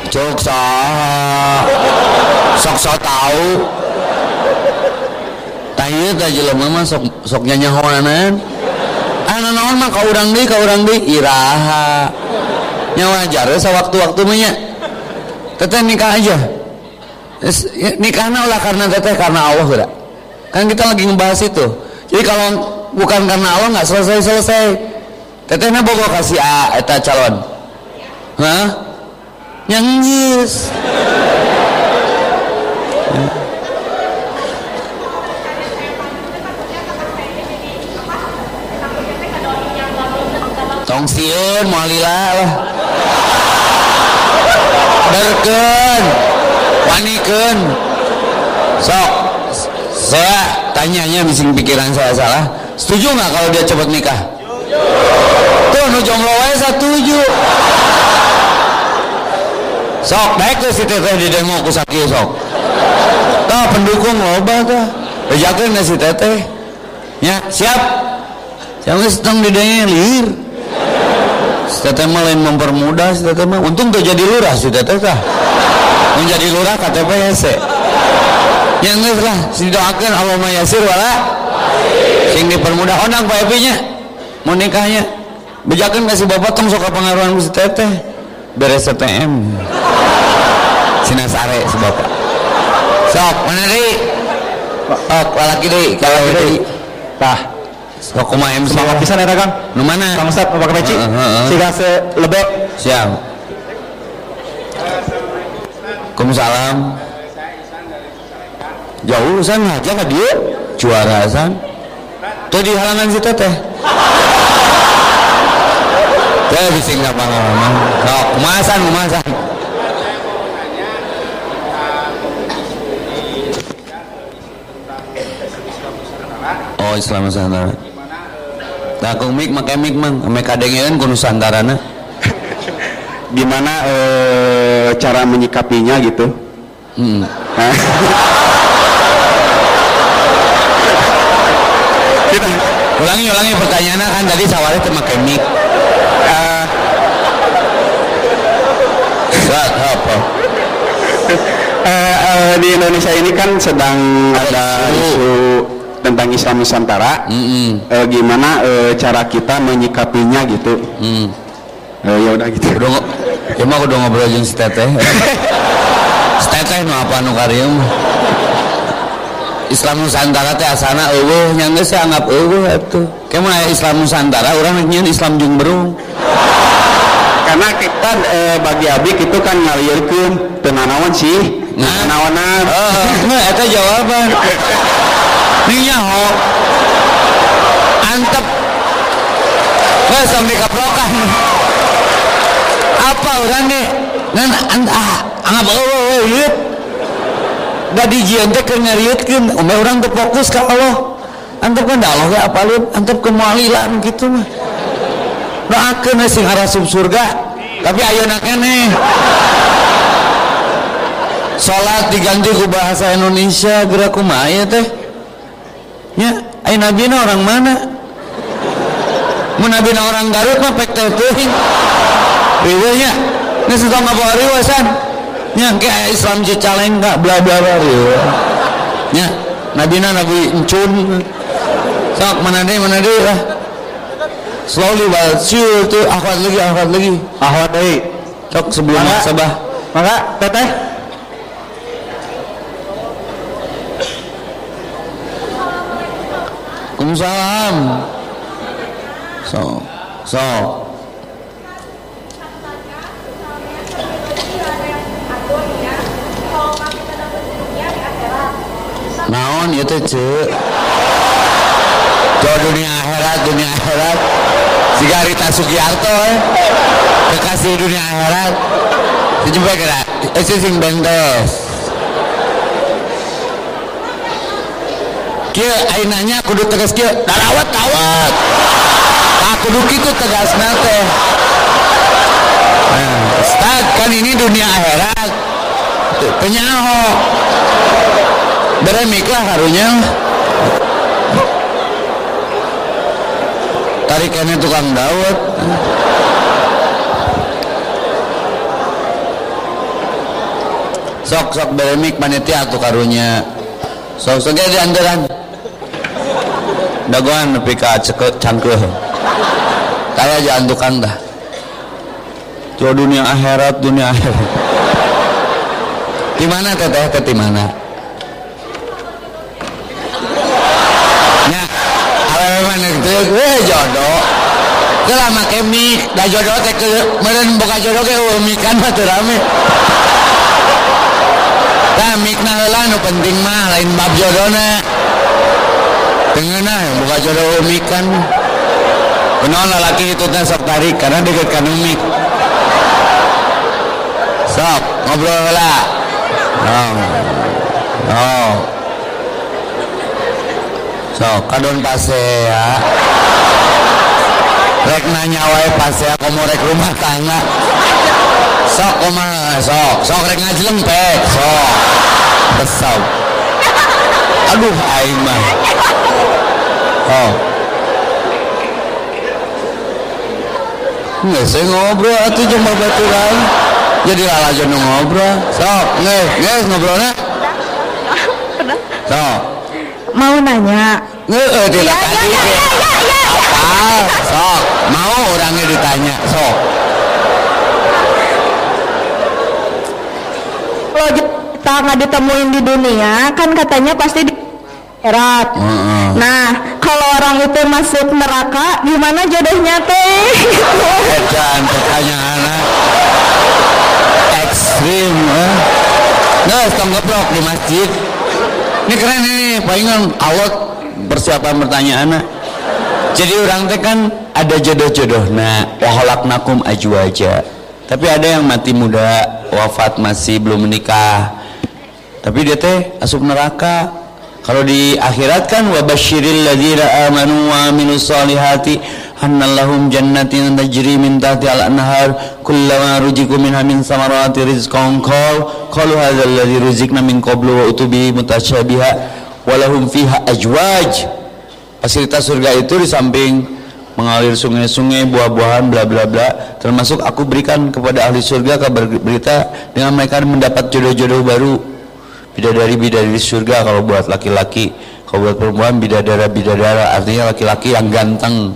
Cok sah Sok sok tahu Tanya teh jelema mah sok sok nyanyahoanan Ah naon mah ka urang deui ka urang deui. Iraha. Nya wajar sewaktu-waktu mah teteh nikah aja. Ya, nikahnya lah karena teteh karena Allah udah kan kita lagi ngebahas itu jadi kalau bukan karena Allah nggak selesai selesai tetehnya bogo kasih A eta calon. Hah? Nyangis tong sieun moal lila lah. Berken wanikeun. Sok saya tanyanya bising pikiran saya salah. Setuju nggak kalau dia cepat nikah? Tuh nu jomblo wae setuju. Sok baik tuh si teteh di demo ku sakieu sok. Tah pendukung loba tah bejakeun na si teteh? Ya siap. Geus tong di denge liir si teteh mah lain mempermudah si teteh mah. Untung tuh jadi lurah si teteh tah. Menjadi lurah KTP hese yang geus lah. Si doakeun Allahumma yasir wala. Sing dipermudah onang Pak Epi nya. Mau nikahnya. Bejakeun ka si bapak tong sok pengaruhan ku teteh. Beres STM Cina sare si bapak. Sok mana deui oh laki deui kalau deui tah. Sok kumaha MC Semangat pisan eta Kang. nu mana? Kang Ustad Bapak Peci. Siga se lebek. Siap. Waalaikumsalam jauh saya ngajar nggak dia. Juara san. Tuh di halaman situ teh. Teh bisa nggak pengalaman oh, kau kemasan kemasan Oh Islam Nusantara. Nah aku mik make mik mang. Make kadengean ya ku Nusantarana Gimana e, cara menyikapinya gitu? Hmm. *laughs* ulangi ulangi pertanyaannya kan tadi sawalnya teu make mik Eh, Saat apa? Eh, eh, di Indonesia ini kan sedang ada isu. tentang Islam Nusantara. Gimana cara kita menyikapinya gitu. Eh, ya udah gitu. Udah ya mah udah ngobrol jeung si Teteh. *laughs* Si Teteh nu apa nu kariem. Islam Nusantara teh asana eueuh nya geus anggap eueuh atuh. Ke mana aya Islam Nusantara urang nyeun Islam Jumberung. karena kita eh, bagi abik itu kan ngalirkeun tenanawan sih Nah. tenanawanan Heeh, *laughs* nah eta jawaban. Ning nyaho. Antep. Wah, sampai kaprokan. Apa urang nih? Ngan an- ah, anggap eueuh we dijieun teh keur ngariutkeun, umeh urang teu fokus ka Allah. Antep kan Allah ge apalin, antep ke mualilan gitu mah. Doakeun sing harasup surga, tapi ayeuna keneh. Salat diganti ku bahasa Indonesia gerak kumaha ya teh? Ya, ai nabi orang mana? Mun nabi orang Garut mah pek teh teuing. Riweuh nya. Geus tong ngabawa. Nya ke Islam Cicalengka bla bla bla riweuh. Nya, nabina nabi encun. Sok mana deui mana deui lah. Slowly but sure tuh akhwat lagi akhwat lagi. Ahwat deui. Sok sebelum Mangga. sabah. Maka teteh Waalaikumsalam. So, so. Naon itu cek Jauh dunia akhirat, dunia akhirat. Jika Rita Sugiarto eh. Kekasih dunia akhirat. Dijumpai kira Itu sing bentes Kieu ainanya kudu tegas kieu darawat kawat nah kudu kitu tegasna teh. Nah, Ustaz kan ini dunia akhirat. Teu- beremik lah karunya tarikannya tukang dawet sok sok beremik panitia tuh karunya. Sok sok di andaran dagoan nepi ka cangkeuh. Kaya jangan tukang dah. Tuh dunia akhirat dunia akhirat. Di mana teteh teh di mana nya eh jodoh Ke lama kemik da jodoh teh ke meureun boga jodoh ke umikan mah teu rame Tah mikna heula nu penting mah lain bab jodohna Tengenah yang buka jodoh umikan Benar lalaki itu teh sok tarik karena deket kan umik Sok ngobrol lah Oh Oh Sok kadon pase ya Rek nanya wae pase aku mau rek rumah tangga Sok kumaha sok sok rek ngajlempek sok Besok Aduh aing mah Oh. Nggak saya ngobrol atuh jeung babaturan. Jadi lala nu ngobrol. Sok, nggak, nggak ngobrolnya. Sok. Mau nanya. Nggak, eh, tidak Ya, ya, tadi. ya, teh. ya, ya, ya, ya. Apa? Sok, mau orangnya ditanya. Sok. Kalau kita nggak ditemuin di dunia, kan katanya pasti di akhirat. Heeh. Nah, kalau orang itu masuk neraka, gimana jodohnya teh? Edan pertanyaan ekstrim eh. Nggak, tong ngeblok di masjid Ini keren ini, palingan awak persiapan pertanyaannya Jadi orang teh kan ada jodoh-jodoh Nah, aju aja Tapi ada yang mati muda, wafat masih belum menikah. Tapi dia teh asup neraka. Kalau di akhirat kan wa basyiril ladzina amanu wa amilus solihati annallahum jannatin tajri min tahtiha al-anhar kullama ruziqu minha min samarati rizqan. Qal qalu hadzal ladzi ruziqna min qablu wa utubi mutasyabiha wa lahum fiha ajwaj. Fasilitas surga itu di samping mengalir sungai-sungai buah-buahan bla bla bla. Termasuk aku berikan kepada ahli surga kabar berita dengan mereka mendapat jodoh-jodoh baru. Bidadari bidadari surga kalau buat laki-laki kalau buat perempuan bidadara bidadara. Artinya laki-laki yang ganteng.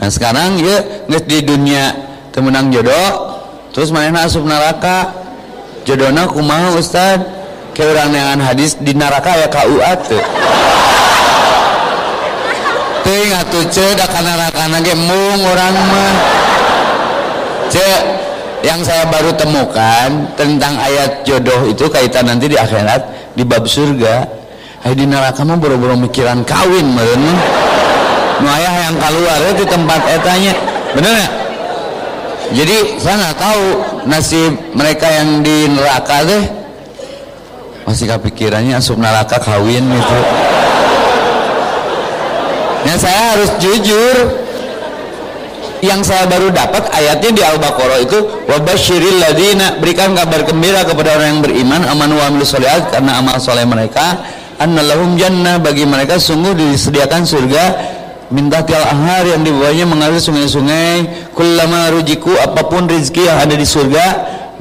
Nah sekarang ya nggak di dunia temenang jodoh terus mana asup neraka. Jodohnya kumaha ustad dengan hadis di neraka ya KUA orang yang saya baru temukan tentang ayat jodoh itu kaitan nanti di akhirat di bab surga. Ay di neraka mah boro-boro mikiran kawin meureun nu aya yang keluar di tempat etanya. Bener ya jadi saya nggak tahu nasib mereka yang di neraka teh masih kepikirannya asup neraka kawin gitu ya saya harus jujur. Yang saya baru dapat ayatnya di Al-Baqarah itu wabasyiril ladina berikan kabar gembira kepada orang yang beriman aman wa amilus karena amal soleh mereka. Annalahum jannah bagi mereka sungguh disediakan surga. Minta tial ahar yang di bawahnya mengalir sungai-sungai. Kullama rujiku apa pun rezeki yang ada di surga.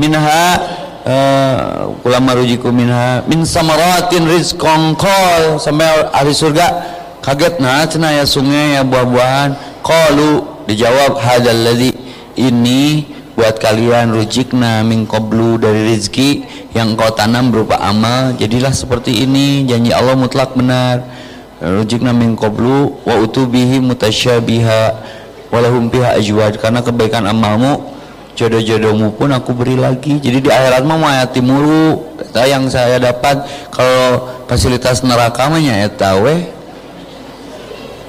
Minha uh, kullama rujiku minha min samaratin rizqan qol sampai ahli surga kaget nah cenah ya sungai ya buah-buahan. Qalu dijawab hadal ladzi ini buat kalian rujikna min qablu dari rezeki yang kau tanam berupa amal. Jadilah seperti ini janji Allah mutlak benar. Rujikna min qablu wa utubihi mutasyabiha walahum biha ajwad. Karena kebaikan amalmu jodoh-jodohmu pun aku beri lagi. Jadi di akhirat mah mayati mulu. Eta yang saya dapat kalau fasilitas neraka mah nya eta we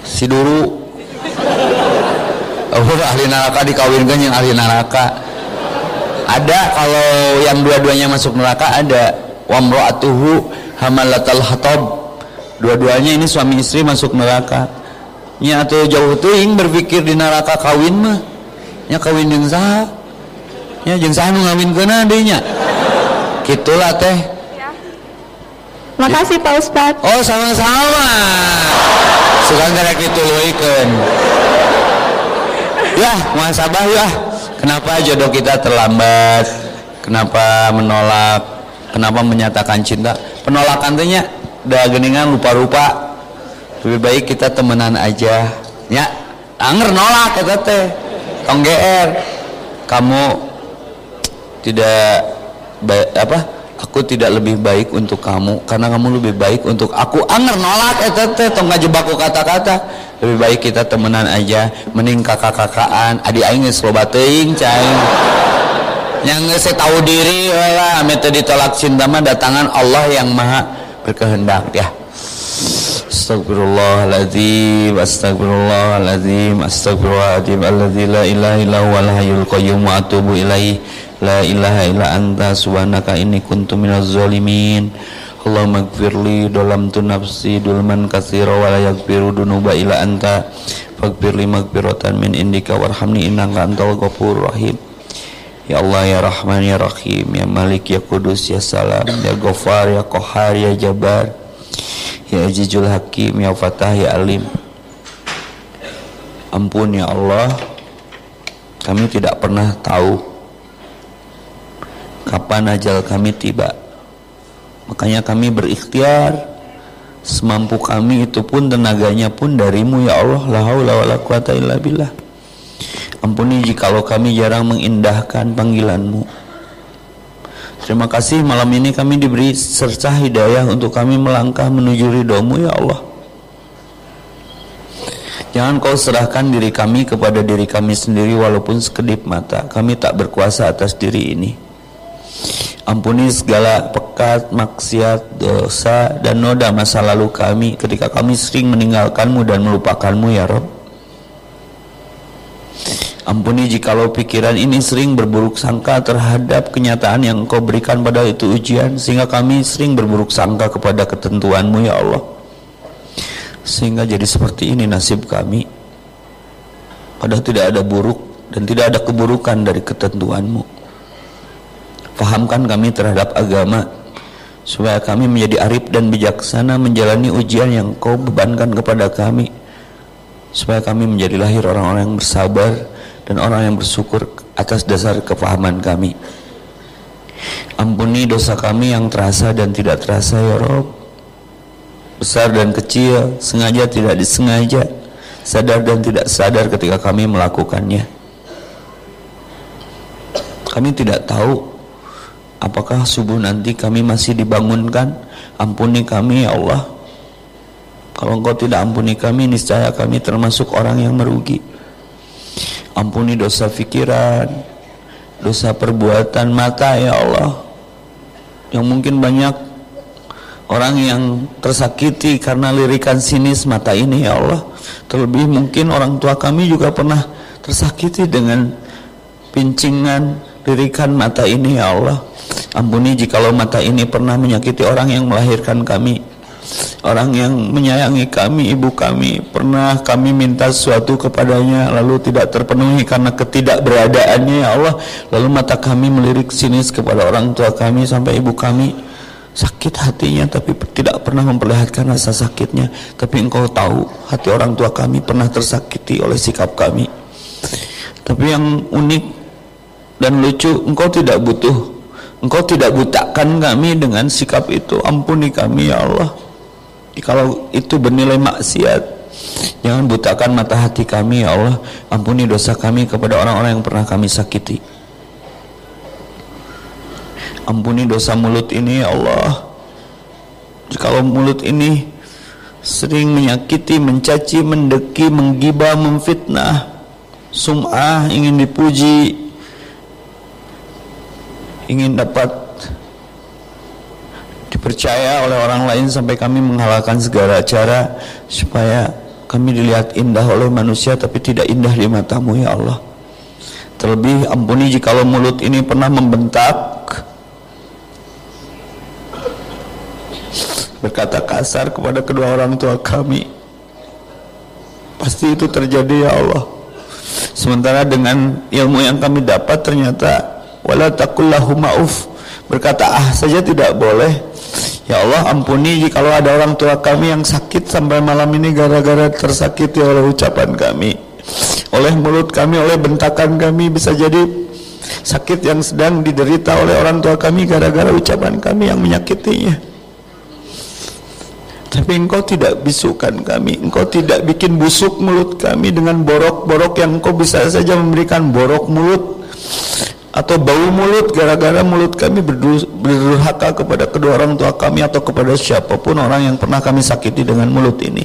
si dulu *laughs* oh ahli neraka dikawinkan yang ahli neraka. Ada kalau yang dua-duanya masuk neraka ada. Wamro'atuhu hamalatal hatab dua-duanya ini suami istri masuk neraka. Nya jauh yang berpikir di neraka kawin mah. Nya kawin jeung saha nya jeung saha nu ngawinkeunna deui nya kitulah teh. Makasih Pak Ustadz. oh sama-sama. Suka gara dituluikeun ya muhasabah ya. Kenapa jodoh kita terlambat? Kenapa menolak? Kenapa menyatakan cinta? Penolakan tehnya udah geningan lupa-lupa. Lebih baik kita temenan aja. Ya anger nolak kata teh. Tong GR kamu tidak apa aku tidak lebih baik untuk kamu karena kamu lebih baik untuk aku. Anger nolak eta teh tong ngajebak ku kata-kata. Lebih baik kita temenan aja mending kakak-kakaan adik aing geus loba teuing cai. Yang geus tahu diri lah ame teu ditolak cinta mah datangan Allah yang maha berkehendak ya. Astagfirullahaladzim Astagfirullahaladzim Astagfirullahaladzim Alladzi la ilaha illa huwal hayyul qayyum wa atubu ilaih La ilaha illa anta subhanaka inni kuntu minaz zalimin. Allahumma gfirli dalam tu nafsi dulman katsira wa la dunuba illa anta. Faghfirli maghfiratan min indika warhamni innaka antal ghafurur rahim. Ya Allah ya Rahman ya Rahim ya Malik ya Kudus ya Salam ya Ghaffar ya Qahar ya Jabbar Ya Azizul Hakim Ya Fatah Ya Alim. Ampun ya Allah Kami tidak pernah tahu Kapan ajal kami tiba Makanya kami berikhtiar Semampu kami itu pun tenaganya pun darimu ya Allah Ampuni jikalau kami jarang mengindahkan panggilanmu Terima kasih malam ini kami diberi serta hidayah untuk kami melangkah menuju ridhomu ya Allah. Jangan kau serahkan diri kami kepada diri kami sendiri walaupun sekedip mata. Kami tak berkuasa atas diri ini. Ampuni segala pekat, maksiat, dosa, dan noda masa lalu kami ketika kami sering meninggalkanmu dan melupakanmu ya Rob. Ampuni jikalau pikiran ini sering berburuk sangka terhadap kenyataan yang engkau berikan pada itu ujian Sehingga kami sering berburuk sangka kepada ketentuanmu ya Allah. Sehingga jadi seperti ini nasib kami. Padahal tidak ada buruk dan tidak ada keburukan dari ketentuanmu fahamkan kami terhadap agama supaya kami menjadi arif dan bijaksana menjalani ujian yang kau bebankan kepada kami supaya kami menjadi lahir orang-orang yang bersabar dan orang yang bersyukur atas dasar kefahaman kami ampuni dosa kami yang terasa dan tidak terasa ya Rob besar dan kecil, sengaja tidak disengaja, sadar dan tidak sadar ketika kami melakukannya. Kami tidak tahu apakah subuh nanti kami masih dibangunkan. Ampuni kami ya Allah. Kalau engkau tidak ampuni kami, niscaya kami termasuk orang yang merugi. Ampuni dosa fikiran, dosa perbuatan mata ya Allah. Yang mungkin banyak orang yang tersakiti karena lirikan sinis mata ini ya Allah terlebih mungkin orang tua kami juga pernah tersakiti dengan pincingan lirikan mata ini ya Allah. Ampuni jikalau mata ini pernah menyakiti orang yang melahirkan kami. Orang yang menyayangi kami ibu kami. Pernah kami minta sesuatu kepadanya lalu tidak terpenuhi karena ketidakberadaannya ya Allah. Lalu mata kami melirik sinis kepada orang tua kami sampai ibu kami. Sakit hatinya tapi tidak pernah memperlihatkan rasa sakitnya. Tapi engkau tahu hati orang tua kami pernah tersakiti oleh sikap kami. Tapi yang unik dan lucu engkau tidak butuh engkau tidak butakan kami dengan sikap itu. Ampuni kami ya Allah. Kalau itu bernilai maksiat jangan butakan mata hati kami ya Allah. Ampuni dosa kami kepada orang-orang yang pernah kami sakiti. Ampuni dosa mulut ini ya Allah. Jikalau mulut ini Sering menyakiti, mencaci, mendeki, menggibah, memfitnah Sum'ah, ingin dipuji Ingin dapat Dipercaya oleh orang lain Sampai kami menghalalkan segala cara Supaya kami dilihat indah oleh manusia Tapi tidak indah di matamu ya Allah. Terlebih ampuni jikalau mulut ini pernah membentak. Berkata kasar kepada kedua orang tua kami. Pasti itu terjadi ya Allah. Sementara dengan ilmu yang kami dapat ternyata wala takullahu ma'uf. Berkata ah saja tidak boleh. Ya Allah ampuni jika ada orang tua kami yang sakit sampai malam ini gara-gara tersakiti oleh ucapan kami oleh mulut kami oleh bentakan kami. Bisa jadi sakit yang sedang diderita oleh orang tua kami gara-gara ucapan kami yang menyakitinya. Tapi engkau tidak bisukan kami. Engkau tidak bikin busuk mulut kami dengan borok-borok yang engkau bisa saja memberikan borok mulut atau bau mulut gara-gara mulut kami berdurhaka kepada kedua orang tua kami atau kepada siapa pun orang yang pernah kami sakiti dengan mulut ini.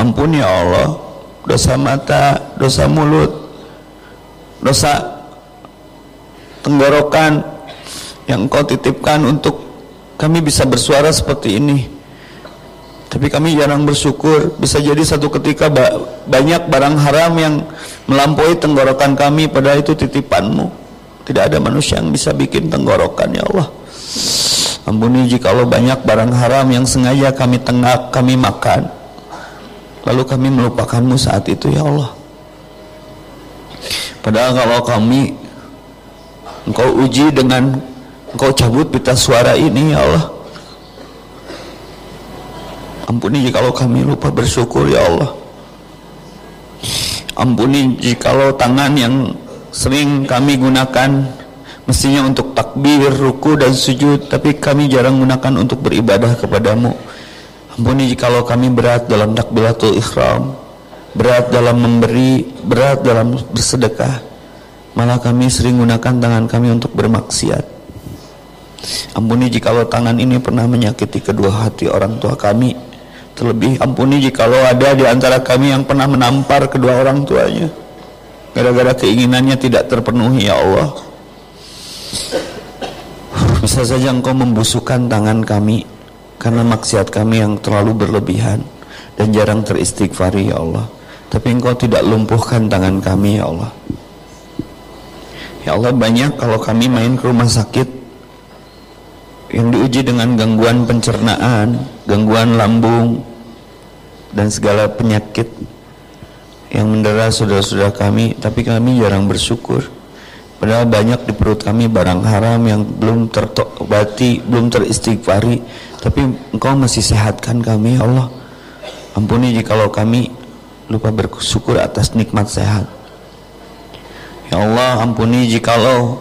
Ampun ya Allah dosa mata, dosa mulut dosa tenggorokan yang engkau titipkan untuk kami bisa bersuara seperti ini tapi kami jarang bersyukur bisa jadi satu ketika ba banyak barang haram yang melampaui tenggorokan kami pada itu titipanmu. Tidak ada manusia yang bisa bikin tenggorokan ya Allah. Ampuni jika Allah banyak barang haram yang sengaja kami tengah kami makan. Lalu kami melupakanmu saat itu ya Allah. Padahal kalau kami engkau uji dengan engkau cabut pita suara ini ya Allah Ampuni jikalau kami lupa bersyukur ya Allah. Ampuni jikalau tangan yang sering kami gunakan Mestinya untuk takbir, ruku dan sujud Tapi kami jarang gunakan untuk beribadah kepadamu. Ampuni jikalau kami berat dalam takbiratul ikhram Berat dalam memberi, berat dalam bersedekah. Malah kami sering gunakan tangan kami untuk bermaksiat. Ampuni jikalau tangan ini pernah menyakiti kedua hati orang tua kami Terlebih ampuni jikalau ada di antara kami yang pernah menampar kedua orang tuanya gara-gara keinginannya tidak terpenuhi ya Allah. Bisa saja engkau membusukkan tangan kami karena maksiat kami yang terlalu berlebihan dan jarang teristighfari ya Allah. Tapi engkau tidak lumpuhkan tangan kami ya Allah. Ya Allah banyak kalau kami main ke rumah sakit yang diuji dengan gangguan pencernaan, gangguan lambung, dan segala penyakit yang mendera saudara-saudara kami tapi kami jarang bersyukur. Padahal banyak di perut kami barang haram yang belum terobati belum teristighfari tapi engkau masih sehatkan kami ya Allah. Ampuni jikalau kami lupa bersyukur atas nikmat sehat. Ya Allah ampuni jikalau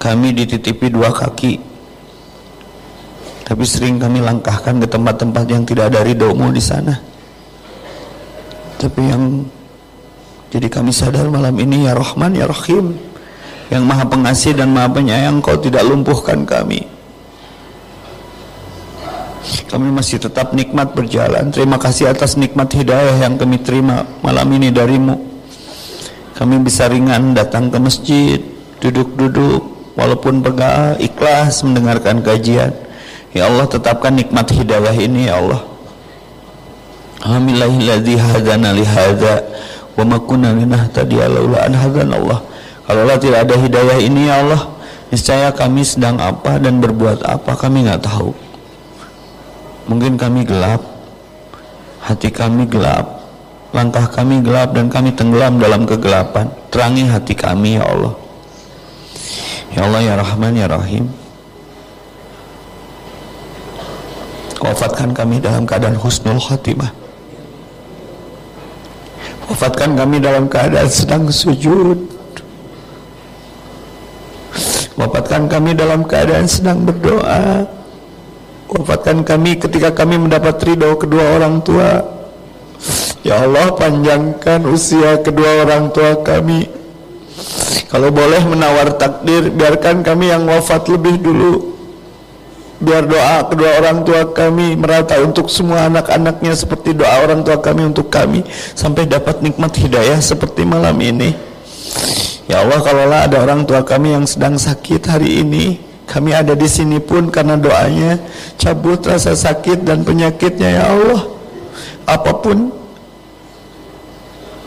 kami dititipi dua kaki tapi sering kami langkahkan ke tempat-tempat yang tidak ada ridhomu di sana. Tapi yang jadi kami sadar malam ini ya Rahman ya Rahim yang maha pengasih dan maha penyayang kau tidak lumpuhkan kami. Kami masih tetap nikmat berjalan. Terima kasih atas nikmat hidayah yang kami terima malam ini darimu. Kami bisa ringan datang ke masjid duduk-duduk walaupun pegal ikhlas mendengarkan kajian ya Allah tetapkan nikmat hidayah ini ya Allah Alhamdulillahilladzi hadana li hadza wa ma kunna linahtadiya laula an hadana Allah. Kalaulah tidak ada hidayah ini ya Allah, niscaya kami sedang apa dan berbuat apa kami nggak tahu. Mungkin kami gelap, hati kami gelap, langkah kami gelap dan kami tenggelam dalam kegelapan. Terangi hati kami ya Allah. Ya Allah ya Rahman ya Rahim. Wafatkan kami dalam keadaan husnul khatimah. Wafatkan kami dalam keadaan sedang sujud. Wafatkan kami dalam keadaan sedang berdoa. Wafatkan kami ketika kami mendapat ridho kedua orang tua. Ya Allah panjangkan usia kedua orang tua kami. Kalau boleh menawar takdir Biarkan kami yang wafat lebih dulu biar doa kedua orang tua kami merata untuk semua anak-anaknya seperti doa orang tua kami untuk kami sampai dapat nikmat hidayah seperti malam ini. Ya Allah kalaulah ada orang tua kami yang sedang sakit hari ini kami ada di sini pun karena doanya cabut rasa sakit dan penyakitnya ya Allah. Apa pun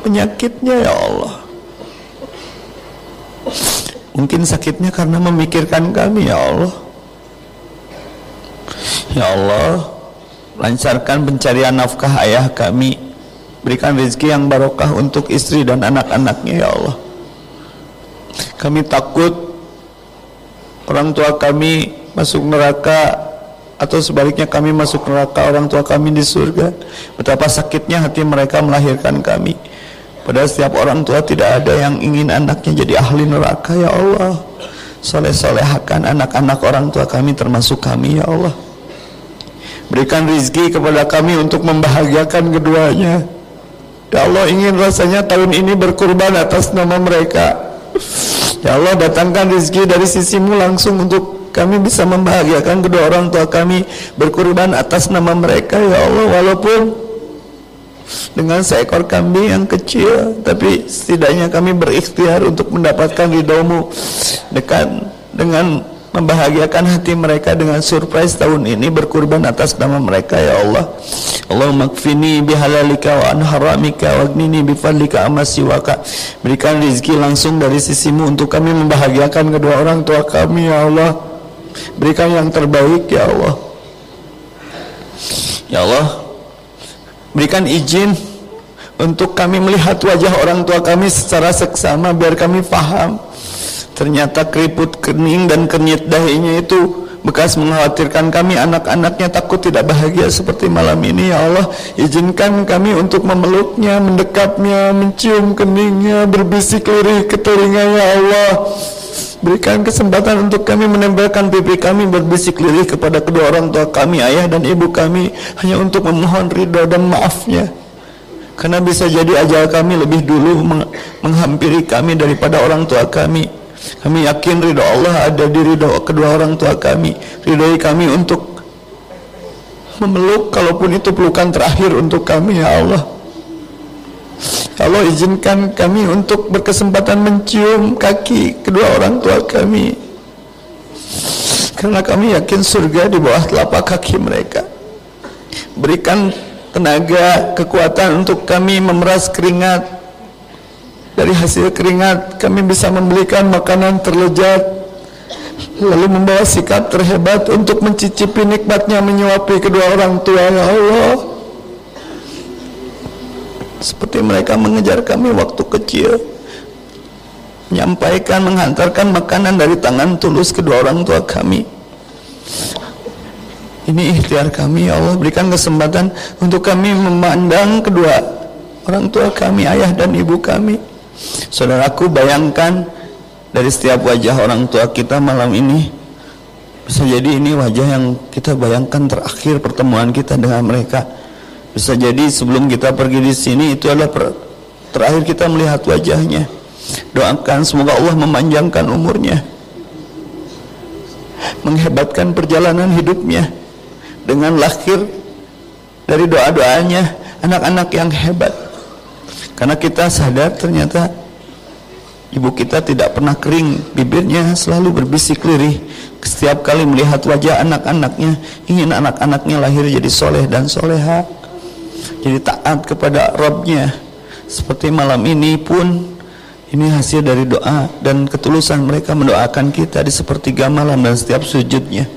penyakitnya ya Allah. Mungkin sakitnya karena memikirkan kami ya Allah Ya Allah lancarkan pencarian nafkah ayah kami. Berikan rezeki yang barokah untuk istri dan anak-anaknya ya Allah. Kami takut orang tua kami masuk neraka atau sebaliknya kami masuk neraka orang tua kami di surga. Betapa sakitnya hati mereka melahirkan kami. Padahal setiap orang tua tidak ada yang ingin anaknya jadi ahli neraka ya Allah. Soleh-solehakan anak-anak orang tua kami termasuk kami ya Allah Berikan rizki kepada kami untuk membahagiakan keduanya. Ya Allah ingin rasanya tahun ini berkurban atas nama mereka. Ya Allah datangkan rizki dari sisimu langsung untuk kami bisa membahagiakan kedua orang tua kami berkurban atas nama mereka ya Allah walaupun dengan seekor kambing yang kecil tapi setidaknya kami berikhtiar untuk mendapatkan ridhomu dekat dengan membahagiakan hati mereka dengan surprise tahun ini berkurban atas nama mereka ya Allah. Allahumma kfini bihalalika wa an haramika wa gnini bifadlika amasiwaka berikan rizki langsung dari sisimu untuk kami membahagiakan kedua orang tua kami ya Allah. Berikan yang terbaik ya Allah. Ya Allah berikan izin untuk kami melihat wajah orang tua kami secara seksama biar kami faham Ternyata keriput kening dan kenyit dahinya itu bekas mengkhawatirkan kami anak-anaknya takut tidak bahagia seperti malam ini. Ya Allah izinkan kami untuk memeluknya mendekapnya mencium keningnya berbisik lirih ke telinga ya Allah. Berikan kesempatan untuk kami menempelkan pipi kami berbisik lirih kepada kedua orang tua kami ayah dan ibu kami hanya untuk memohon ridho dan maafnya. Karena bisa jadi ajal kami lebih dulu menghampiri kami daripada orang tua kami kami yakin ridho Allah ada di ridho kedua orang tua kami. Ridhoi kami untuk memeluk kalaupun itu pelukan terakhir untuk kami ya Allah. Ya Allah izinkan kami untuk berkesempatan mencium kaki kedua orang tua kami. Karena kami yakin surga di bawah telapak kaki mereka. Berikan tenaga, kekuatan untuk kami memeras keringat dari hasil keringat kami bisa membelikan makanan terlezat lalu membawa sikap terhebat untuk mencicipi nikmatnya menyuapi kedua orang tua. Ya Allah. Seperti mereka mengejar kami waktu kecil. Menyampaikan menghantarkan makanan dari tangan tulus kedua orang tua kami. Ini ikhtiar kami ya Allah berikan kesempatan untuk kami memandang kedua orang tua kami ayah dan ibu kami saudaraku bayangkan dari setiap wajah orang tua kita malam ini bisa jadi ini wajah yang kita bayangkan terakhir pertemuan kita dengan mereka. Bisa jadi sebelum kita pergi di sini itu adalah terakhir kita melihat wajahnya. Doakan semoga Allah memanjangkan umurnya. Menghebatkan perjalanan hidupnya. Dengan lahir dari doa-doanya anak-anak yang hebat karena kita sadar ternyata ibu kita tidak pernah kering bibirnya selalu berbisik lirih. Setiap kali melihat wajah anak-anaknya ingin anak-anaknya lahir jadi soleh dan soleha jadi taat kepada Robnya. Seperti malam ini pun ini hasil dari doa dan ketulusan mereka mendoakan kita di sepertiga malam dan setiap sujudnya.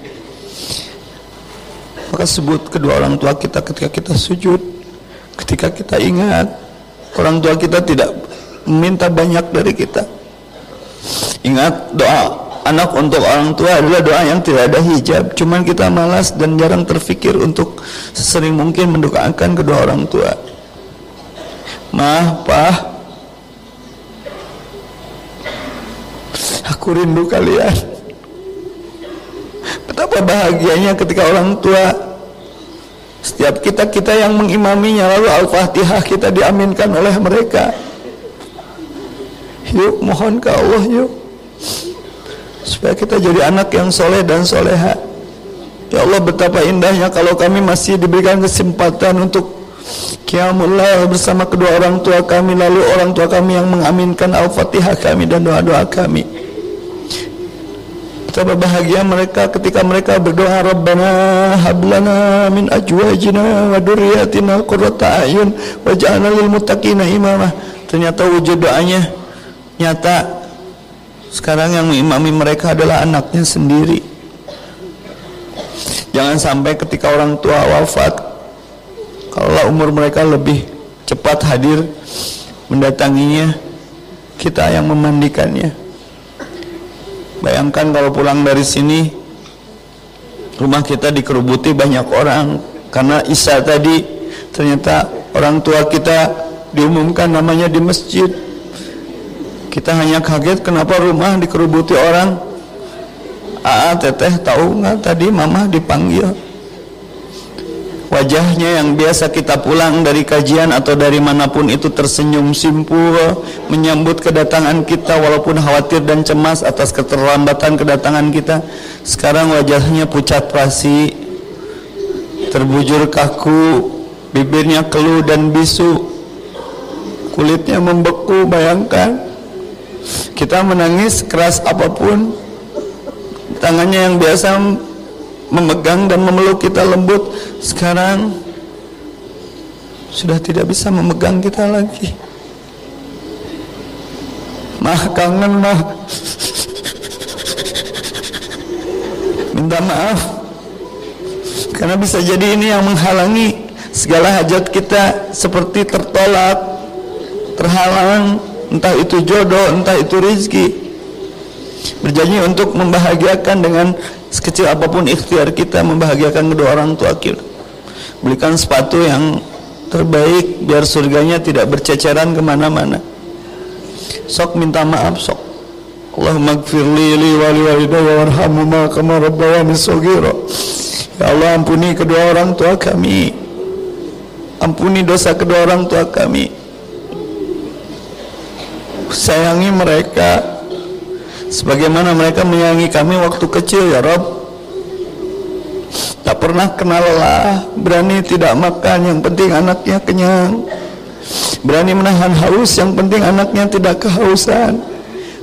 Maka sebut kedua orang tua kita ketika kita sujud ketika kita ingat orang tua kita tidak meminta banyak dari kita. Ingat doa. Anak untuk orang tua adalah doa yang tidak ada hijab. Cuman kita malas dan jarang terfikir untuk sesering mungkin mendoakan kedua orang tua. Mah pah aku rindu kalian. Betapa bahagianya ketika orang tua setiap kita-kita yang mengimaminya lalu Al-Fatihah kita diaminkan oleh mereka. Yuk mohon ke Allah yuk. Supaya kita jadi anak yang soleh dan soleha. Ya Allah betapa indahnya kalau kami masih diberikan kesempatan untuk Qiyamullah bersama kedua orang tua kami lalu orang tua kami yang mengaminkan Al-Fatihah kami dan doa-doa kami. Betapa bahagia mereka ketika mereka berdoa Rabbana hablana min ajwajina wa durriyatina qurrata ayun waj'alna lil muttaqina imamah. Ternyata wujud doanya nyata. Sekarang yang mengimami mereka adalah anaknya sendiri. Jangan sampai ketika orang tua wafat kalau umur mereka lebih cepat hadir mendatanginya kita yang memandikannya Bayangkan kalau pulang dari sini rumah kita dikerubuti banyak orang karena Isa tadi ternyata orang tua kita diumumkan namanya di masjid. Kita hanya kaget kenapa rumah dikerubuti orang. Aa teteh tahu nggak tadi mama dipanggil wajahnya yang biasa kita pulang dari kajian atau dari mana pun itu tersenyum simpul menyambut kedatangan kita walaupun khawatir dan cemas atas keterlambatan kedatangan kita. Sekarang wajahnya pucat pasi terbujur kaku bibirnya keluh dan bisu kulitnya membeku bayangkan. Kita menangis keras apa pun tangannya yang biasa memegang dan memeluk kita lembut sekarang sudah tidak bisa memegang kita lagi. Mah kangen mah. Minta maaf. Karena bisa jadi ini yang menghalangi segala hajat kita seperti tertolak terhalang. Entah itu jodoh entah itu rizki berjanji untuk membahagiakan dengan sekecil apa pun ikhtiar kita membahagiakan kedua orang tua kita. Belikan sepatu yang terbaik biar surganya tidak berceceran ke mana-mana. Sok minta maaf sok. Allahumma gfirli li wali walidayya warhamuma kama rabbayani saghira. Ya Allah ampuni kedua orang tua kami. Ampuni dosa kedua orang tua kami. Sayangi mereka sebagaimana mereka menyayangi kami waktu kecil ya Rob. Tak pernah kenal lelah berani tidak makan yang penting anaknya kenyang. Berani menahan haus yang penting anaknya tidak kehausan.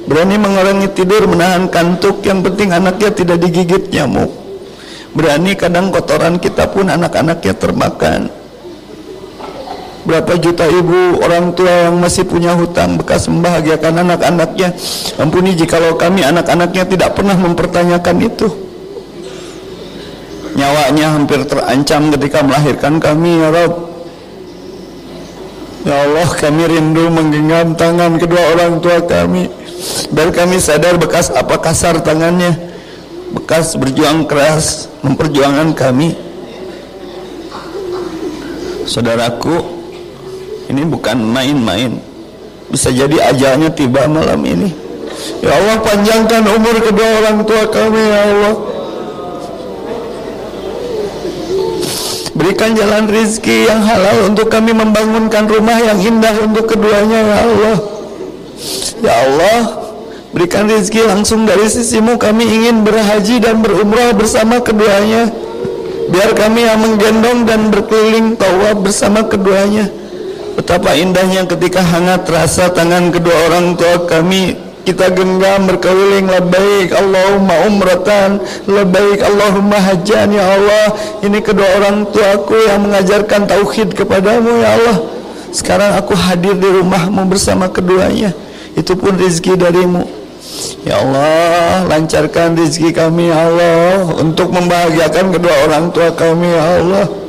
Berani mengurangi tidur menahan kantuk yang penting anaknya tidak digigit nyamuk. Berani kadang kotoran kita pun anak-anaknya termakan berapa juta ibu orang tua yang masih punya hutang bekas membahagiakan anak-anaknya? Ampuni jikalau kami anak-anaknya tidak pernah mempertanyakan itu. Nyawanya hampir terancam ketika melahirkan kami ya Rob Ya Allah kami rindu menggenggam tangan kedua orang tua kami. Biar kami sadar bekas apa kasar tangannya. Bekas berjuang keras memperjuangkan kami. Saudaraku Ini bukan main-main. Bisa jadi ajalnya tiba malam ini. Ya Allah panjangkan umur kedua orang tua kami ya Allah. Berikan jalan rizki yang halal untuk kami membangunkan rumah yang indah untuk keduanya ya Allah. Ya Allah Berikan rizki langsung dari sisimu. Kami ingin berhaji dan berumrah bersama keduanya. Biar kami yang menggendong dan berkeliling tawaf bersama keduanya Betapa indahnya ketika hangat terasa tangan kedua orang tua kami. Kita genggam berkeliling labbaik Allahumma umratan labbaik Allahumma hajjan ya Allah. Ini kedua orang tuaku yang mengajarkan tauhid kepadamu ya Allah. Sekarang aku hadir di rumahmu bersama keduanya. Itu pun rezeki darimu. Ya Allah lancarkan rezeki kami ya Allah untuk membahagiakan kedua orang tua kami ya Allah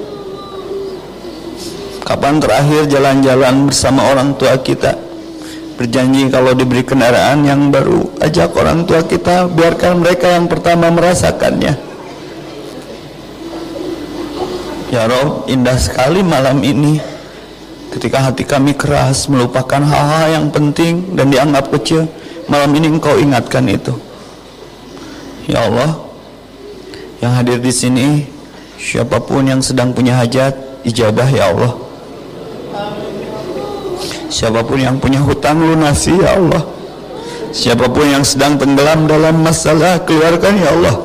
kapan terakhir jalan-jalan bersama orang tua kita? Berjanji kalau diberi kendaraan yang baru ajak orang tua kita biarkan mereka yang pertama merasakannya. Ya Rob indah sekali malam ini. Ketika hati kami keras melupakan hal-hal yang penting dan dianggap kecil malam ini engkau ingatkan itu. Ya Allah yang hadir di sini siapa pun yang sedang punya hajat ijabah ya Allah Siapa pun yang punya hutang lunasi ya Allah. Siapa pun yang sedang tenggelam dalam masalah keluarkan ya Allah.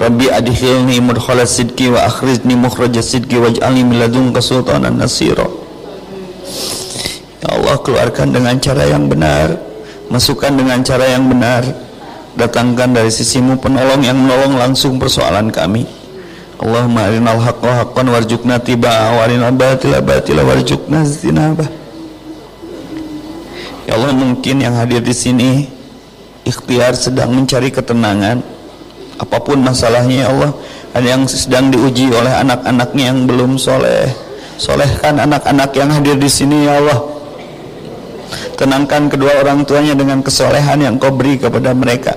Rabbi adhilni mudkhala sidki wa akhrizni mukhraja sidki waj'alni min ladunka sultanan nasira. Ya Allah keluarkan dengan cara yang benar Masukkan dengan cara yang benar. Datangkan dari sisimu penolong yang menolong langsung persoalan kami. Allahumma arinal haqqa haqqan warjukna tiba'a warinal batila batila warjukna zinabah Ya Allah mungkin yang hadir di sini ikhtiar sedang mencari ketenangan. Apa pun masalahnya ya Allah ada yang sedang diuji oleh anak-anaknya yang belum soleh. Solehkan anak-anak yang hadir di sini ya Allah. Tenangkan kedua orang tuanya dengan kesolehan yang kau beri kepada mereka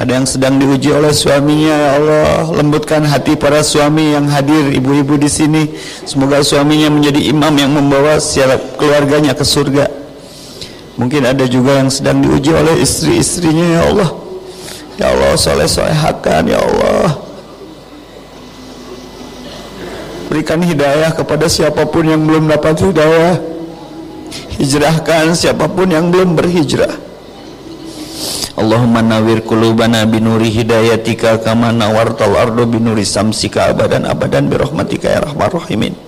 ada yang sedang diuji oleh suaminya ya Allah. Lembutkan hati para suami yang hadir ibu-ibu di sini. Semoga suaminya menjadi imam yang membawa siap keluarganya ke surga. Mungkin ada juga yang sedang diuji oleh istri-istrinya ya Allah. Ya Allah soleh solehakan ya Allah. Berikan hidayah kepada siapa pun yang belum dapat hidayah. Hijrahkan siapa pun yang belum berhijrah Allahumma nawir kulubana binuri hidayatika kama nawartal ardo binuri samsika abadan abadan birahmatika ya rahmar rahimin.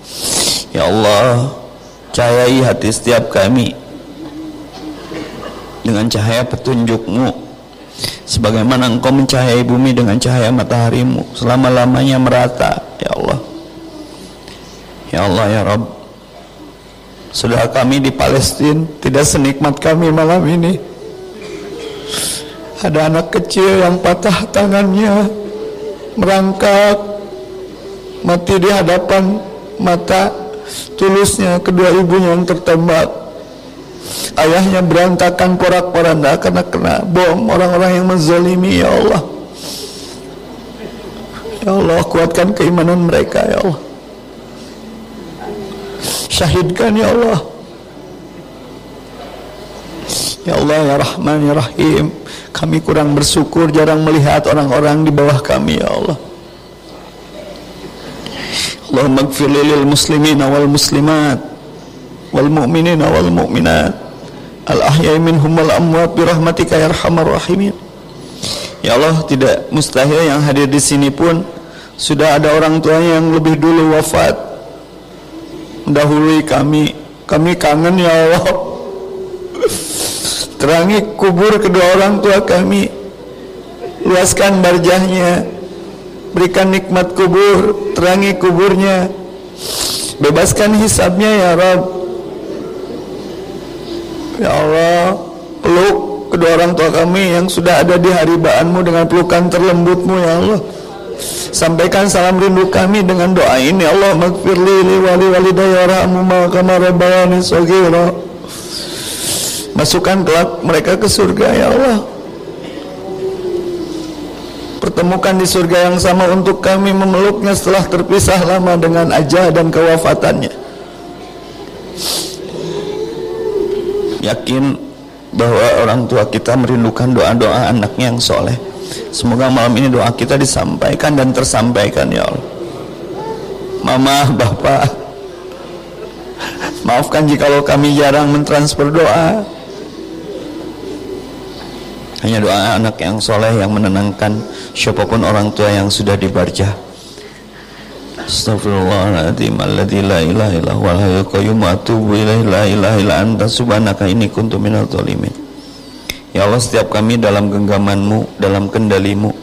Ya Allah cahayai hati setiap kami dengan cahaya petunjukmu. Sebagaimana engkau mencahayai bumi dengan cahaya mataharimu selama-lamanya merata ya Allah. Ya Allah ya Rabb. Saudara kami di Palestina tidak senikmat kami malam ini ada anak kecil yang patah tangannya merangkak mati di hadapan mata tulusnya kedua ibunya yang tertembak. Ayahnya berantakan porak-poranda karena kena bom. Orang-orang yang menzalimi ya Allah. Ya Allah kuatkan keimanan mereka ya Allah. Syahidkan ya Allah. Ya Allah ya Rahman ya Rahim kami kurang bersyukur jarang melihat orang-orang di bawah kami ya Allah. Allahumma gfir lil muslimin wal muslimat wal mu'minin wal mu'minat. Al ahya'i minhum wal amwat bi rahmatika ya arhamar rahimin. Ya Allah tidak mustahil yang hadir di sini pun sudah ada orang tuanya yang lebih dulu wafat. Mendahului kami. Kami kangen ya Allah Terangi kubur kedua orang tua kami. Luaskan barjahnya. Berikan nikmat kubur. Terangi kuburnya. Bebaskan hisabnya ya Rab Ya Allah Peluk kedua orang tua kami Yang sudah ada di haribaanmu Dengan pelukan terlembutmu ya Allah. Sampaikan salam rindu kami dengan doa ini Allah. Magfirli li wali walidayya warhamhuma kama rabbayani shaghira. Masukkan kelak mereka ke surga ya Allah. Pertemukan di surga yang sama untuk kami memeluknya setelah terpisah lama dengan ajal dan kewafatannya. Yakin bahwa orang tua kita merindukan doa-doa anaknya yang soleh. Semoga malam ini doa kita disampaikan dan tersampaikan ya Allah. Mama, Bapak, maafkan jika kami jarang mentransfer doa. Hanya doa anak yang soleh yang menenangkan siapa pun orang tua yang sudah dibarjah. Astagfirullahaladzim Alladhi la ilaha illa huwal hayyul qayyum wa atubu ilaihi la ilaha illa anta subhanaka inni kuntu minal zalimin. Ya Allah setiap kami dalam genggamanmu, dalam kendalimu.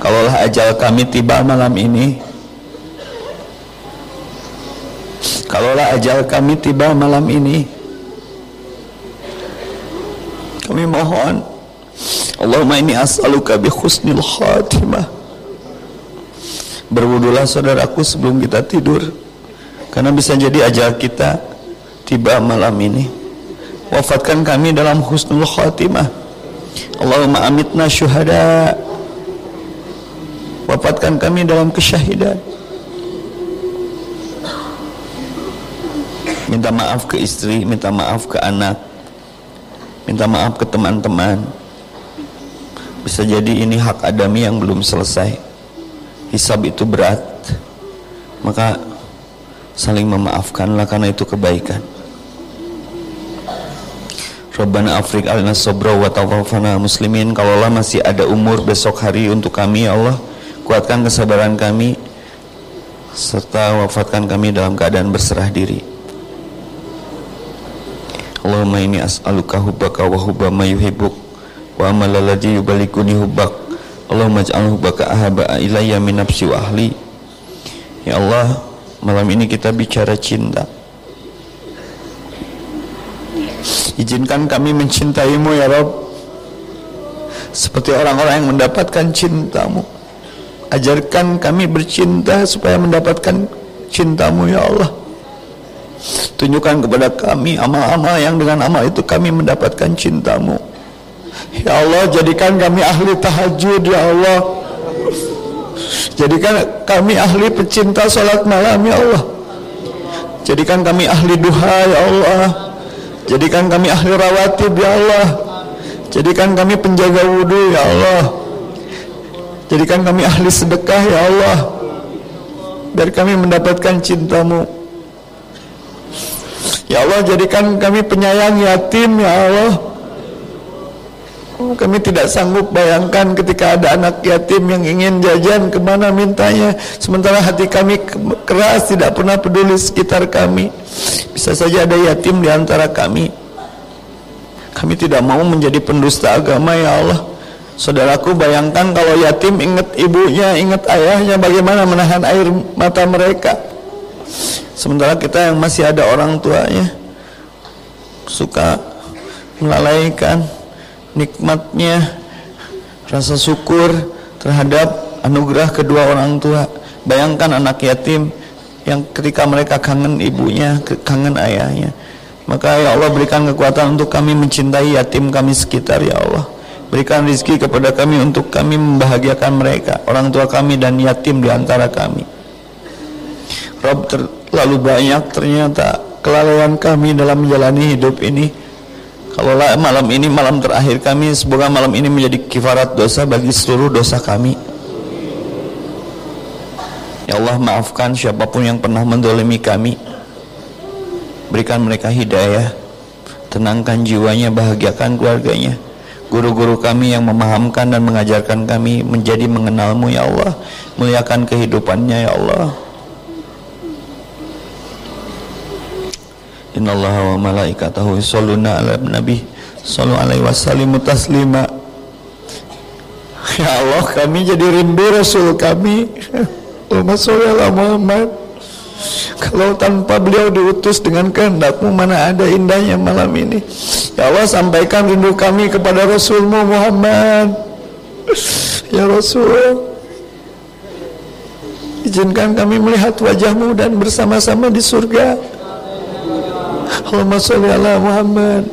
Kalaulah ajal kami tiba malam ini, kalaulah ajal kami tiba malam ini, kami mohon Allahumma ini as'aluka bi khusnil khatimah. Berwudulah saudaraku sebelum kita tidur Karena bisa jadi ajal kita Tiba malam ini. Wafatkan kami dalam husnul khatimah. Allahumma amitna syuhada. Wafatkan kami dalam kesyahidan Minta maaf ke istri Minta maaf ke anak Minta maaf ke teman-teman bisa jadi ini hak adami yang belum selesai. Hisab itu berat. Maka saling memaafkanlah karena itu kebaikan. Rabbana afrik alina sobra wa tawafana muslimin. Kalaulah masih ada umur besok hari untuk kami ya Allah kuatkan kesabaran kami serta wafatkan kami dalam keadaan berserah diri. Allahumma ini as'aluka hubbaka wa hubba wa amal ladzi yubalikuni hubbak. Allahumma ij'al hubbaka ahaba ilayya min nafsi wa ahli. Ya Allah malam ini kita bicara cinta. Izinkan kami mencintaimu ya Rob. Seperti orang-orang yang mendapatkan cintamu. Ajarkan kami bercinta supaya mendapatkan cintamu ya Allah. Tunjukkan kepada kami amal-amal yang dengan amal itu kami mendapatkan cintamu Ya Allah jadikan kami ahli tahajud ya Allah. Jadikan kami ahli pecinta salat malam ya Allah. Jadikan kami ahli duha ya Allah. Jadikan kami ahli rawatib ya Allah. Jadikan kami penjaga wudhu ya Allah. Jadikan kami ahli sedekah ya Allah. Biar kami mendapatkan cintamu. Ya Allah jadikan kami penyayang yatim ya Allah kami tidak sanggup bayangkan ketika ada anak yatim yang ingin jajan ke mana mintanya? Sementara hati kami keras tidak pernah peduli sekitar kami. Bisa saja ada yatim di antara kami. Kami tidak mau menjadi pendusta agama ya Allah. Saudaraku bayangkan kalau yatim ingat ibunya ingat ayahnya bagaimana menahan air mata mereka? Sementara kita yang masih ada orang tuanya suka melalaikan nikmatnya rasa syukur terhadap anugerah kedua orang tua. Bayangkan anak yatim yang ketika mereka kangen ibunya kangen ayahnya. Maka ya Allah berikan kekuatan untuk kami mencintai yatim kami sekitar ya Allah. Berikan rizki kepada kami untuk kami membahagiakan mereka orang tua kami dan yatim di antara kami. Rob terlalu banyak ternyata kelalaian kami dalam menjalani hidup ini kalau malam ini malam terakhir kami semoga malam ini menjadi kifarat dosa bagi seluruh dosa kami. Ya Allah maafkan siapa pun yang pernah mendolimi kami. Berikan mereka hidayah. Tenangkan jiwanya, bahagiakan keluarganya. Guru-guru kami yang memahamkan dan mengajarkan kami Menjadi mengenalmu ya Allah. Muliakan kehidupannya ya Allah Innallaha wa malaikatahu yusholluna ala nabi sallu alaihi wasallimu taslima. Ya Allah kami jadi rindu Rasul kami. Allahumma sholli Muhammad. Kalau tanpa beliau diutus dengan kehendakmu mana ada indahnya malam ini? Ya Allah sampaikan rindu kami kepada Rasulmu Muhammad. Ya Rasul. Izinkan kami melihat wajahmu dan bersama-sama di surga. Allahumma sholli ala Muhammad.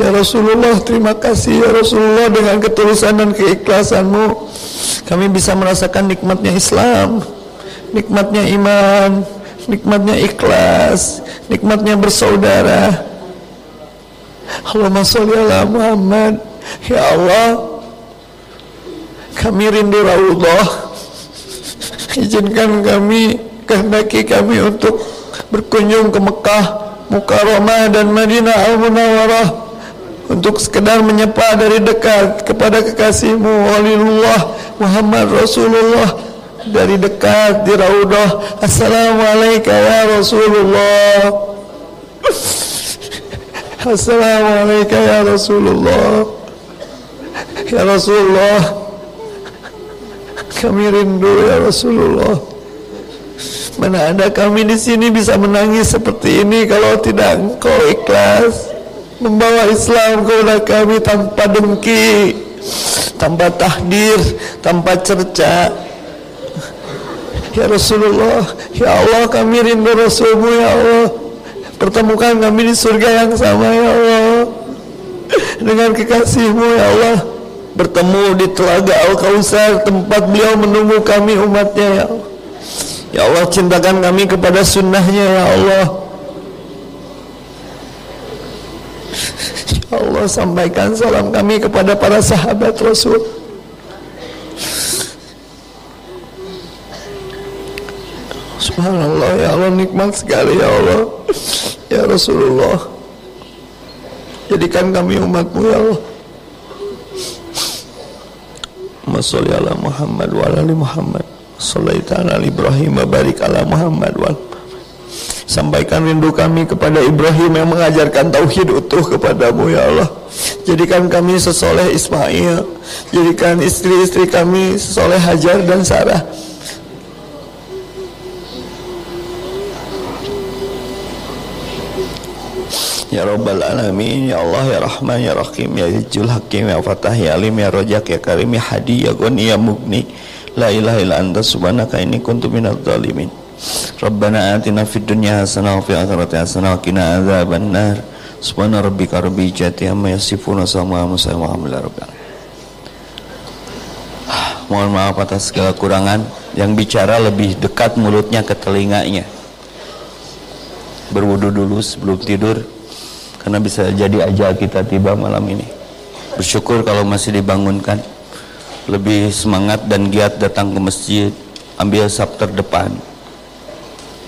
Ya Rasulullah, terima kasih ya Rasulullah dengan ketulusan dan keikhlasanmu kami bisa merasakan nikmatnya Islam, nikmatnya iman, nikmatnya ikhlas, nikmatnya bersaudara. Allahumma sholli ala Muhammad. Ya Allah, kami rindu Rasulullah izinkan kami kehendaki kami untuk berkunjung ke Mekah Mukarramah dan Madinah Al-Munawwarah untuk sekedar menyapa dari dekat kepada kekasihmu Walilullah Muhammad Rasulullah. Dari dekat di Raudah Assalamualaikum ya Rasulullah. *laughs* Assalamualaikum ya Rasulullah. Ya Rasulullah. Kami rindu ya Rasulullah. Mana ada kami di sini bisa menangis seperti ini kalau tidak engkau ikhlas membawa Islam kepada kami tanpa dengki, tanpa tahdir, tanpa cerca. Ya Rasulullah, ya Allah kami rindu Rasulmu ya Allah. Pertemukan kami di surga yang sama ya Allah. Dengan kekasihmu ya Allah bertemu di telaga Al-Kausar tempat beliau menunggu kami umatnya ya Allah Ya Allah cintakan kami kepada sunnahnya ya Allah. Ya Allah sampaikan salam kami kepada para sahabat Rasul. Subhanallah ya Allah nikmat sekali ya Allah. Ya Rasulullah Jadikan kami umatmu ya Allah. Allahumma ala Muhammad wa ala Muhammad Sallaita ala Ibrahim barik ala Muhammad wa Sampaikan rindu kami kepada Ibrahim yang mengajarkan tauhid utuh kepadamu ya Allah. Jadikan kami sesoleh Ismail. Jadikan istri-istri kami sesoleh Hajar dan Sarah. Ya Rabbal Alamin Ya Allah Ya Rahman Ya Rahim Ya Jul Hakim Ya Fatah Ya Alim Ya Rojak Ya Karim Ya Hadi Ya Goni Ya Mugni La ilaha illa anta subhanaka inni kuntu minadh dhalimin Rabbana atina fid dunya hasanah wa fil akhirati hasanah wa qina adzaban nar. Subhana rabbika rabbil izzati amma yasifun wa salamun rabbil alamin. Mohon maaf atas segala kurangan. Yang bicara lebih dekat mulutnya ke telinganya. Berwudu dulu sebelum tidur karena bisa jadi ajal kita tiba malam ini. Bersyukur kalau masih dibangunkan lebih semangat dan giat datang ke masjid ambil sab terdepan.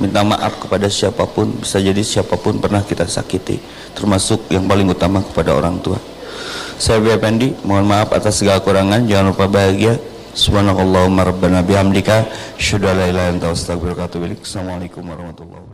Minta maaf kepada siapa pun bisa jadi siapa pun pernah kita sakiti termasuk yang paling utama kepada orang tua. Saya Pendi mohon maaf atas segala kurangan jangan lupa bahagia. Subhanallahumma rabbana bihamdika. Syukur la illa anta Assalamualaikum warahmatullahi wabarakatuh